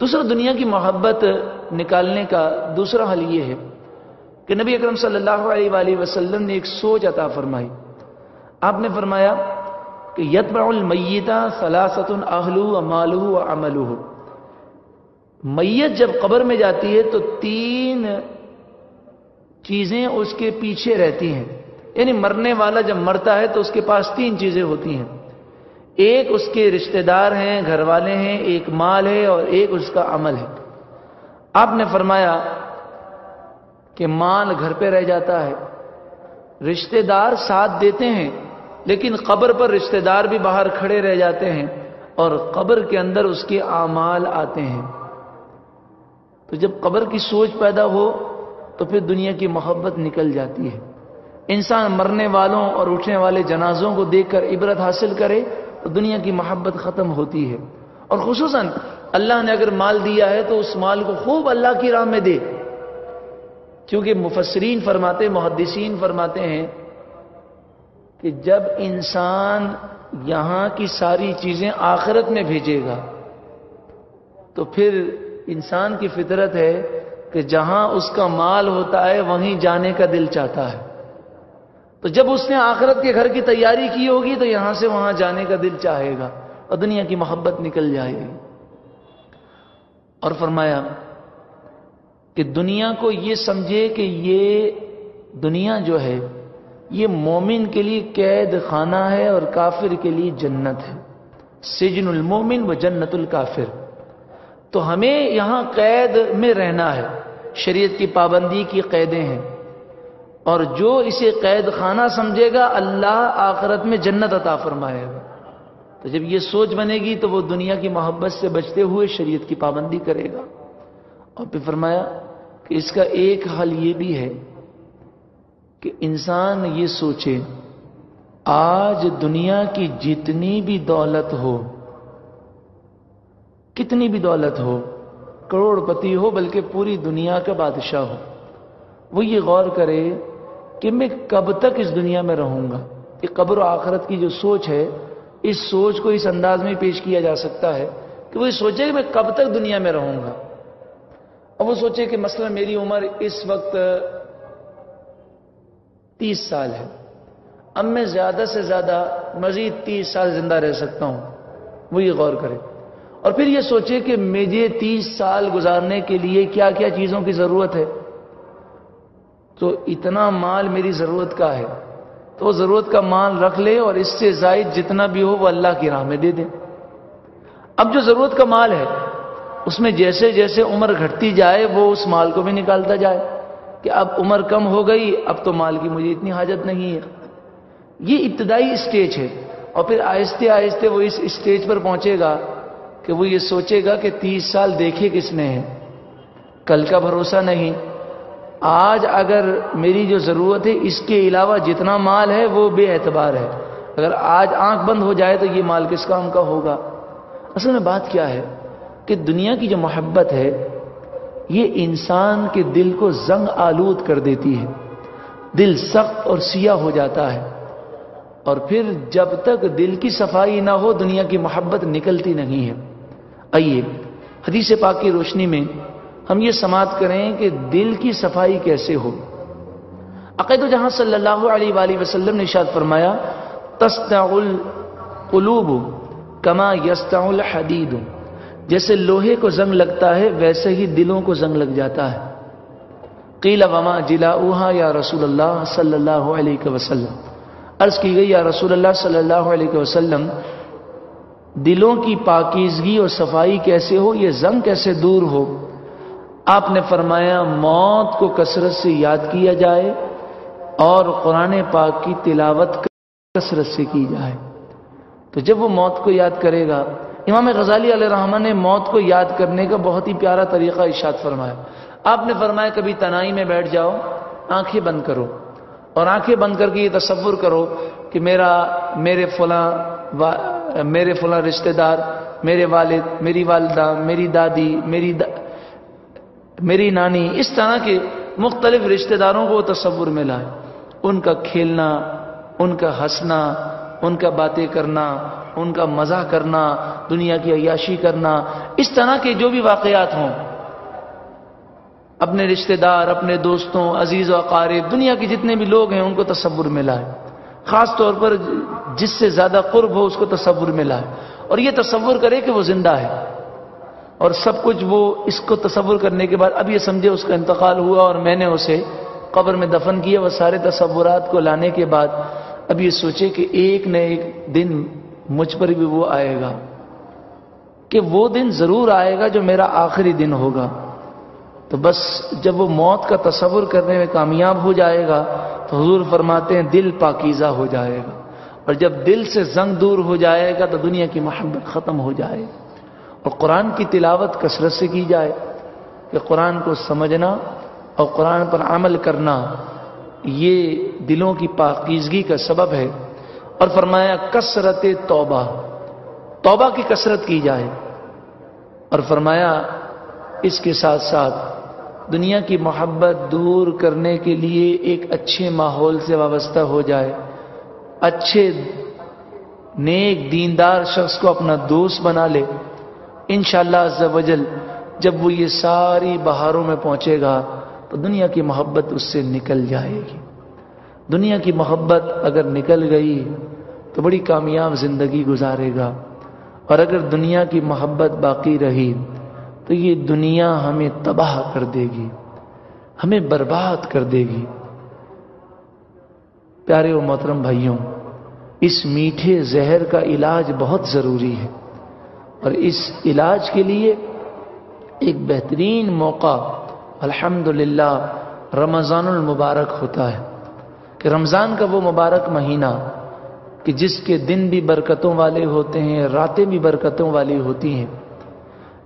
दूसरा, दुनिया की मोहब्बत निकालने का दूसरा हल यह है कि नबी अकरम सल्लल्लाहु अलैहि वसल्लम ने एक सोच अता फरमाई। आपने फरमाया कि यतबाउल मैता सलासतुन अहलू मालू व अमलू मैयत जब कब्र में जाती है तो तीन चीज़ें उसके पीछे रहती हैं। यानी मरने वाला जब मरता है तो उसके पास तीन चीज़ें होती हैं। एक उसके रिश्तेदार हैं घर वाले हैं, एक माल है और एक उसका अमल है। आपने फरमाया कि माल घर पे रह जाता है। रिश्तेदार साथ देते हैं, लेकिन कब्र पर रिश्तेदार भी बाहर खड़े रह जाते हैं और कब्र के अंदर उसके आमाल आते हैं। तो जब कब्र की सोच पैदा हो तो फिर दुनिया की मोहब्बत निकल जाती है। इंसान मरने वालों और उठने वाले जनाजों को देखकर इबरत हासिल करे तो दुनिया की मोहब्बत खत्म होती है। और खसूस अल्लाह ने अगर माल दिया है तो उस माल को खूब अल्लाह की राह में दे। क्योंकि मुफसरीन फरमाते मुहदसिन फरमाते हैं कि जब इंसान यहाँ की सारी चीज़ें आखिरत में भेजेगा तो फिर इंसान की फितरत है कि जहाँ उसका माल होता है, वहीं जाने का दिल चाहता है। तो जब उसने आखिरत के घर की तैयारी की होगी तो यहाँ से वहाँ जाने का दिल चाहेगा और दुनिया की मोहब्बत निकल जाएगी। और फरमाया कि दुनिया को यह समझे कि ये दुनिया जो है, ये मोमिन के लिए कैद खाना है और काफिर के लिए जन्नत है। सिजनुल मोमिन व जन्नतुल काफिर। तो हमें यहाँ कैद में रहना है। शरीयत की पाबंदी की कैदें हैं। और जो इसे कैद खाना समझेगा, अल्लाह आखरत में जन्नत अता फरमाएगा। तो जब ये सोच बनेगी तो वो दुनिया की मोहब्बत से बचते हुए शरीयत की पाबंदी करेगा। और फिर फरमाया कि इसका एक हल ये भी है कि इंसान ये सोचे, आज दुनिया की जितनी भी दौलत हो, कितनी भी दौलत हो, करोड़पति हो, बल्कि पूरी दुनिया का बादशाह हो, वो ये गौर करे कि मैं कब तक इस दुनिया में रहूँगा। ये कब्र आखरत की जो सोच है इस सोच को इस अंदाज में पेश किया जा सकता है कि वो सोचे कि मैं कब तक दुनिया में रहूँगा। और वो सोचे कि मसला मेरी उम्र इस वक्त तीस साल है। अब मैं ज़्यादा से ज़्यादा मजीद तीस साल ज़िंदा रह सकता हूँ। वो ये गौर करे। और फिर ये सोचे कि मुझे तीस साल गुजारने के लिए क्या क्या चीज़ों की ज़रूरत है। तो इतना माल मेरी ज़रूरत का है। तो ज़रूरत का माल रख ले और इससे जायद जितना भी हो वो अल्लाह की राह में दे दे। अब जो ज़रूरत का माल है, उसमें जैसे जैसे उम्र घटती जाए, वो उस माल को भी निकालता जाए कि अब उम्र कम हो गई, अब तो माल की मुझे इतनी हाजत नहीं है। ये इब्तदाई स्टेज है और फिर आहिस्ते आहिस्ते वो इस स्टेज पर पहुंचेगा कि वो ये सोचेगा कि तीस साल देखे किसने हैं, कल का भरोसा नहीं आज अगर मेरी जो ज़रूरत है, इसके अलावा जितना माल है, वो बेएतबार है। अगर आज आँख बंद हो जाए तो ये माल किस काम का होगा? असल में बात क्या है कि दुनिया की जो मोहब्बत है, ये इंसान के दिल को जंग आलूद कर देती है। दिल सख्त और सिया हो जाता है। और फिर जब तक दिल की सफ़ाई ना हो, दुनिया की मोहब्बत निकलती नहीं है। आइए, हदीस पाक की रोशनी में हम ये समाप्त करें कि दिल की सफ़ाई कैसे हो। अकीद जहाँ सल्लल्लाहु अलैहि वसल्लम ने इशाद फरमाया, तस्ताउल कुलूब कमा यस्ताउल हदीद। जैसे लोहे को जंग लगता है, वैसे ही दिलों को जंग लग जाता है। कीला वमा जिला उहा या रसूल सल्लल्लाहु अलैहि वसल्लम अर्ज़ की गई, या रसूल अल्लाह सल्लल्लाहु अलैहि वसल्लम दिलों की पाकिजगी और सफ़ाई कैसे हो? ये जंग कैसे दूर हो? आपने फरमाया मौत को कसरत से याद किया जाए और कुरान पाक की तिलावत कसरत से की जाए। तो जब वो मौत को याद करेगा इमाम गजाली रहमान ने मौत को याद करने का बहुत ही प्यारा तरीका इशाद फरमाया। आपने फरमाया कभी तनाई में बैठ जाओ आँखें बंद करो और आँखें बंद करके ये तस्वुर करो कि मेरा मेरे फला मेरे फला रिश्तेदार मेरे वालिद मेरी वालदा मेरी दादी मेरी दा, मेरी नानी इस तरह के मुख्तलिफ़ रिश्तेदारों को तस्वुर में लाए। उनका खेलना, उनका हंसना, उनका बातें करना, उनका मज़ा करना, दुनिया की अयाशी करना, इस तरह के जो भी वाकयात हों, अपने रिश्तेदार, अपने दोस्तों, अज़ीज़ अकारीब दुनिया के जितने भी लोग हैं, उनको तस्वुर में लाए। खास तौर पर जिससे ज़्यादा कुर्ब हो, उसको तस्वुर में लाए। और ये तस्वुर करे कि वो ज़िंदा है। और सब कुछ वो इसको तस्वुर करने के बाद, अब ये समझे उसका इंतकाल हुआ और मैंने उसे कब्र में दफन किया वह सारे तस्वुरात को लाने के बाद, अब ये सोचे कि एक न एक दिन मुझ पर भी वो आएगा, कि वो दिन ज़रूर आएगा जो मेरा आखिरी दिन होगा। तो बस जब वो मौत का तस्वुर करने में कामयाब हो जाएगा तो हजूर फरमाते हैं, दिल पाकिजा हो जाएगा। और जब दिल से जंग दूर हो जाएगा तो दुनिया की मोहब्बत ख़त्म हो जाएगी। और कुरान की तिलावत कसरत से की जाए कि कुरान को समझना और कुरान पर अमल करना, ये दिलों की पाकिजगी का सबब है। और फरमाया, कसरत तौबा। तौबा की कसरत की जाए। और फरमाया, इसके साथ साथ दुनिया की मोहब्बत दूर करने के लिए एक अच्छे माहौल से वाबस्ता हो जाए। अच्छे, नेक, दीनदार शख्स को अपना दोस्त बना ले। इन वजल जब वो ये सारी बहारों में पहुंचेगा तो दुनिया की मोहब्बत उससे निकल जाएगी। दुनिया की मोहब्बत अगर निकल गई तो बड़ी कामयाब ज़िंदगी गुजारेगा। और अगर दुनिया की मोहब्बत बाकी रही तो ये दुनिया हमें तबाह कर देगी, हमें बर्बाद कर देगी। प्यारे और मोहतरम भाइयों, इस मीठे जहर का इलाज बहुत ज़रूरी है। और इस इलाज के लिए एक बेहतरीन मौका, अल्हम्दुलिल्लाह, रमज़ानुल मुबारक होता है। कि रमज़ान का वो मुबारक महीना, कि जिसके दिन भी बरकतों वाले होते हैं, रातें भी बरकतों वाली होती हैं,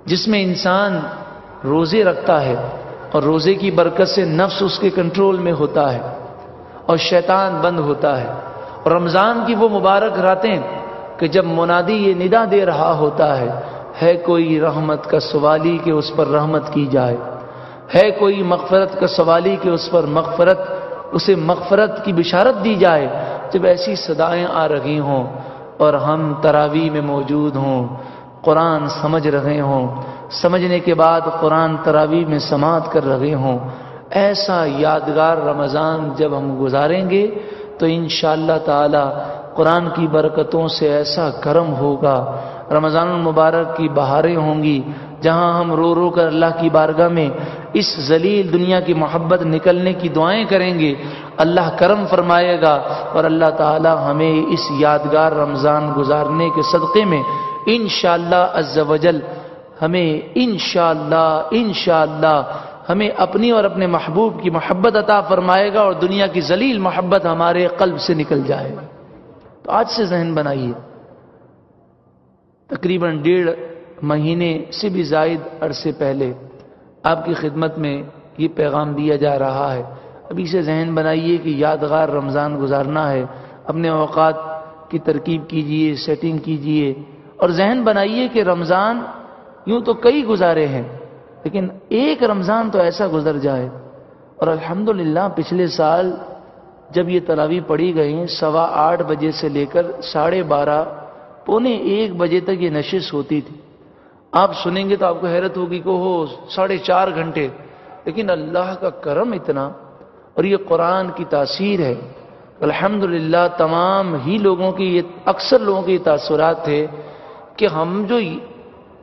जिसमें इंसान रोज़े रखता है और रोज़े की बरकत से नफ्स उसके कंट्रोल में होता है और शैतान बंद होता है। और रमज़ान की वो मुबारक रातें कि जब मुनादी ये निदा दे रहा होता है है कोई रहमत का सवाली कि उस पर रहमत की जाए? है कोई मगफरत का सवाली कि उस पर मगफरत, उसे मगफरत की बिशारत दी जाए? जब ऐसी सदाएँ आ रही हों और हम तरावी में मौजूद हों, कुरान समझ रहे हों, समझने के बाद कुरान तरावी में समात कर रहे हों, ऐसा यादगार रमज़ान जब हम गुजारेंगे तो इन ताला कुरान की बरकतों से ऐसा करम होगा। रमज़ान मुबारक की बहारें होंगी, जहाँ हम रो रो कर अल्लाह की बारगाह में इस जलील दुनिया की मोहब्बत निकलने की दुआएँ करेंगे। अल्लाह करम फरमाएगा और अल्लाह ताला हमें इस यादगार रमज़ान गुजारने के सदक़े में इन अज्जवजल हमें इन शाह इन हमें अपनी और अपने महबूब की मोहब्बत अता फरमाएगा और दुनिया की जलील मोहब्बत हमारे कल्ब से निकल जाएगा। तो आज से जहन बनाइए। तकरीबन डेढ़ महीने से भी जायद अरसे पहले आपकी खिदमत में ये पैगाम दिया जा रहा है। अभी से जहन बनाइए कि यादगार रमज़ान गुजारना है। अपने अवकात की तरकीब कीजिए सेटिंग कीजिए और जहन बनाइए कि रमज़ान यूँ तो कई गुजारे हैं। लेकिन एक रमज़ान तो ऐसा गुजर जाए। और अल्हम्दुलिल्लाह पिछले साल जब ये तरावी पढ़ी गई, सवा आठ बजे से लेकर साढ़े बारह, पौने एक बजे तक ये नशिश होती थी। आप सुनेंगे तो आपको हैरत होगी को हो साढ़े चार घंटे। लेकिन अल्लाह का करम इतना, और ये कुरान की तासीर है। अल्हम्दुलिल्लाह तमाम ही लोगों की, ये अक्सर लोगों के तासुरात थे कि हम जो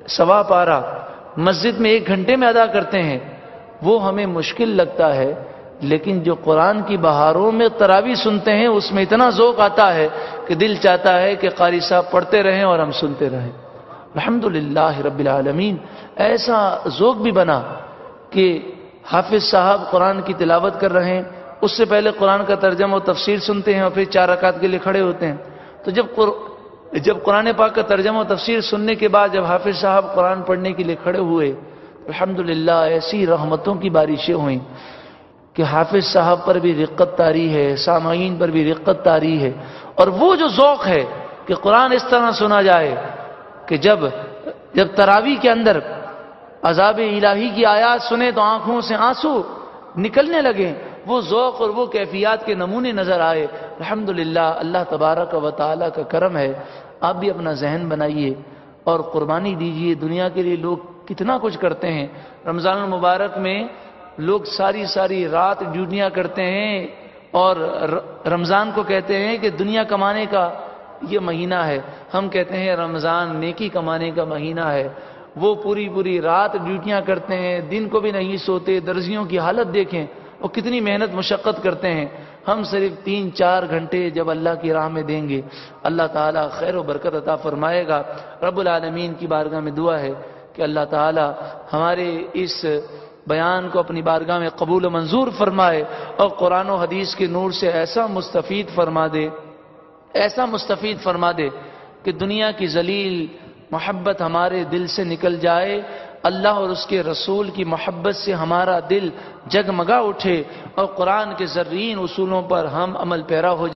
सवा पारा मस्जिद में एक घंटे में अदा करते हैं। वो हमें मुश्किल लगता है, लेकिन जो कुरान की बहारों में तरावी सुनते हैं, उसमें इतना जोक आता है कि दिल चाहता है कि कारी साहब पढ़ते रहें और हम सुनते रहें। अलहमदिल्ला रबालमीन ऐसा जोक भी बना कि हाफिज साहब कुरान की तिलावत कर रहे हैं, उससे पहले कुरान का तर्जम और तफसीर सुनते हैं और फिर चार अकात के लिए खड़े होते हैं। तो जब जब कुरान पाक का तर्जमा तफसीर सुनने के बाद जब हाफिज साहब कुरान पढ़ने के लिए खड़े हुए अलहमदिल्ला ऐसी रहमतों की बारिशें हुई कि हाफिज साहब पर भी रिक्कत तारी है, सामाइन पर भी रिक्कत तारी है। और वो जो जौक है कि कुरान इस तरह सुना जाए कि जब जब तरावी के अंदर अजाब इलाही की आयात सुने तो आँखों से आँसू निकलने लगे वो ज़ौक़ और वो कैफियत के नमूने नज़र आए। अल्हम्दुलिल्लाह, अल्लाह तबारक व ताली का करम है। आप भी अपना जहन बनाइए और कुर्बानी दीजिए। दुनिया के लिए लोग कितना कुछ करते हैं। रमज़ान मुबारक में लोग सारी सारी रात ड्यूटियाँ करते हैं और रमज़ान को कहते हैं कि दुनिया कमाने का ये महीना है। हम कहते हैं रमज़ान नेकी कमाने का महीना है। वो पूरी पूरी रात ड्यूटियाँ करते हैं। दिन को भी नहीं सोते, दर्जियों की हालत देखें। वो कितनी मेहनत, मुशक्क़त करते हैं। हम सिर्फ़ तीन, चार घंटे जब अल्लाह की राह में देंगे, अल्लाह ताला खैर व बरकत अता फरमाएगा। रब्बुल आलमीन की बारगाह में दुआ है कि अल्लाह ताला हमारे इस बयान को अपनी बारगाह में कबूल मंजूर फरमाए और कुरान हदीस के नूर से ऐसा मुस्तफ़ीद फरमा दे, ऐसा मुस्तफ़ीद फरमा दे कि दुनिया की जलील मोहब्बत हमारे दिल से निकल जाए अल्लाह और उसके रसूल की मोहब्बत से हमारा दिल जगमगा उठे और कुरान के जर्रीन उसूलों पर हम अमल पैरा हो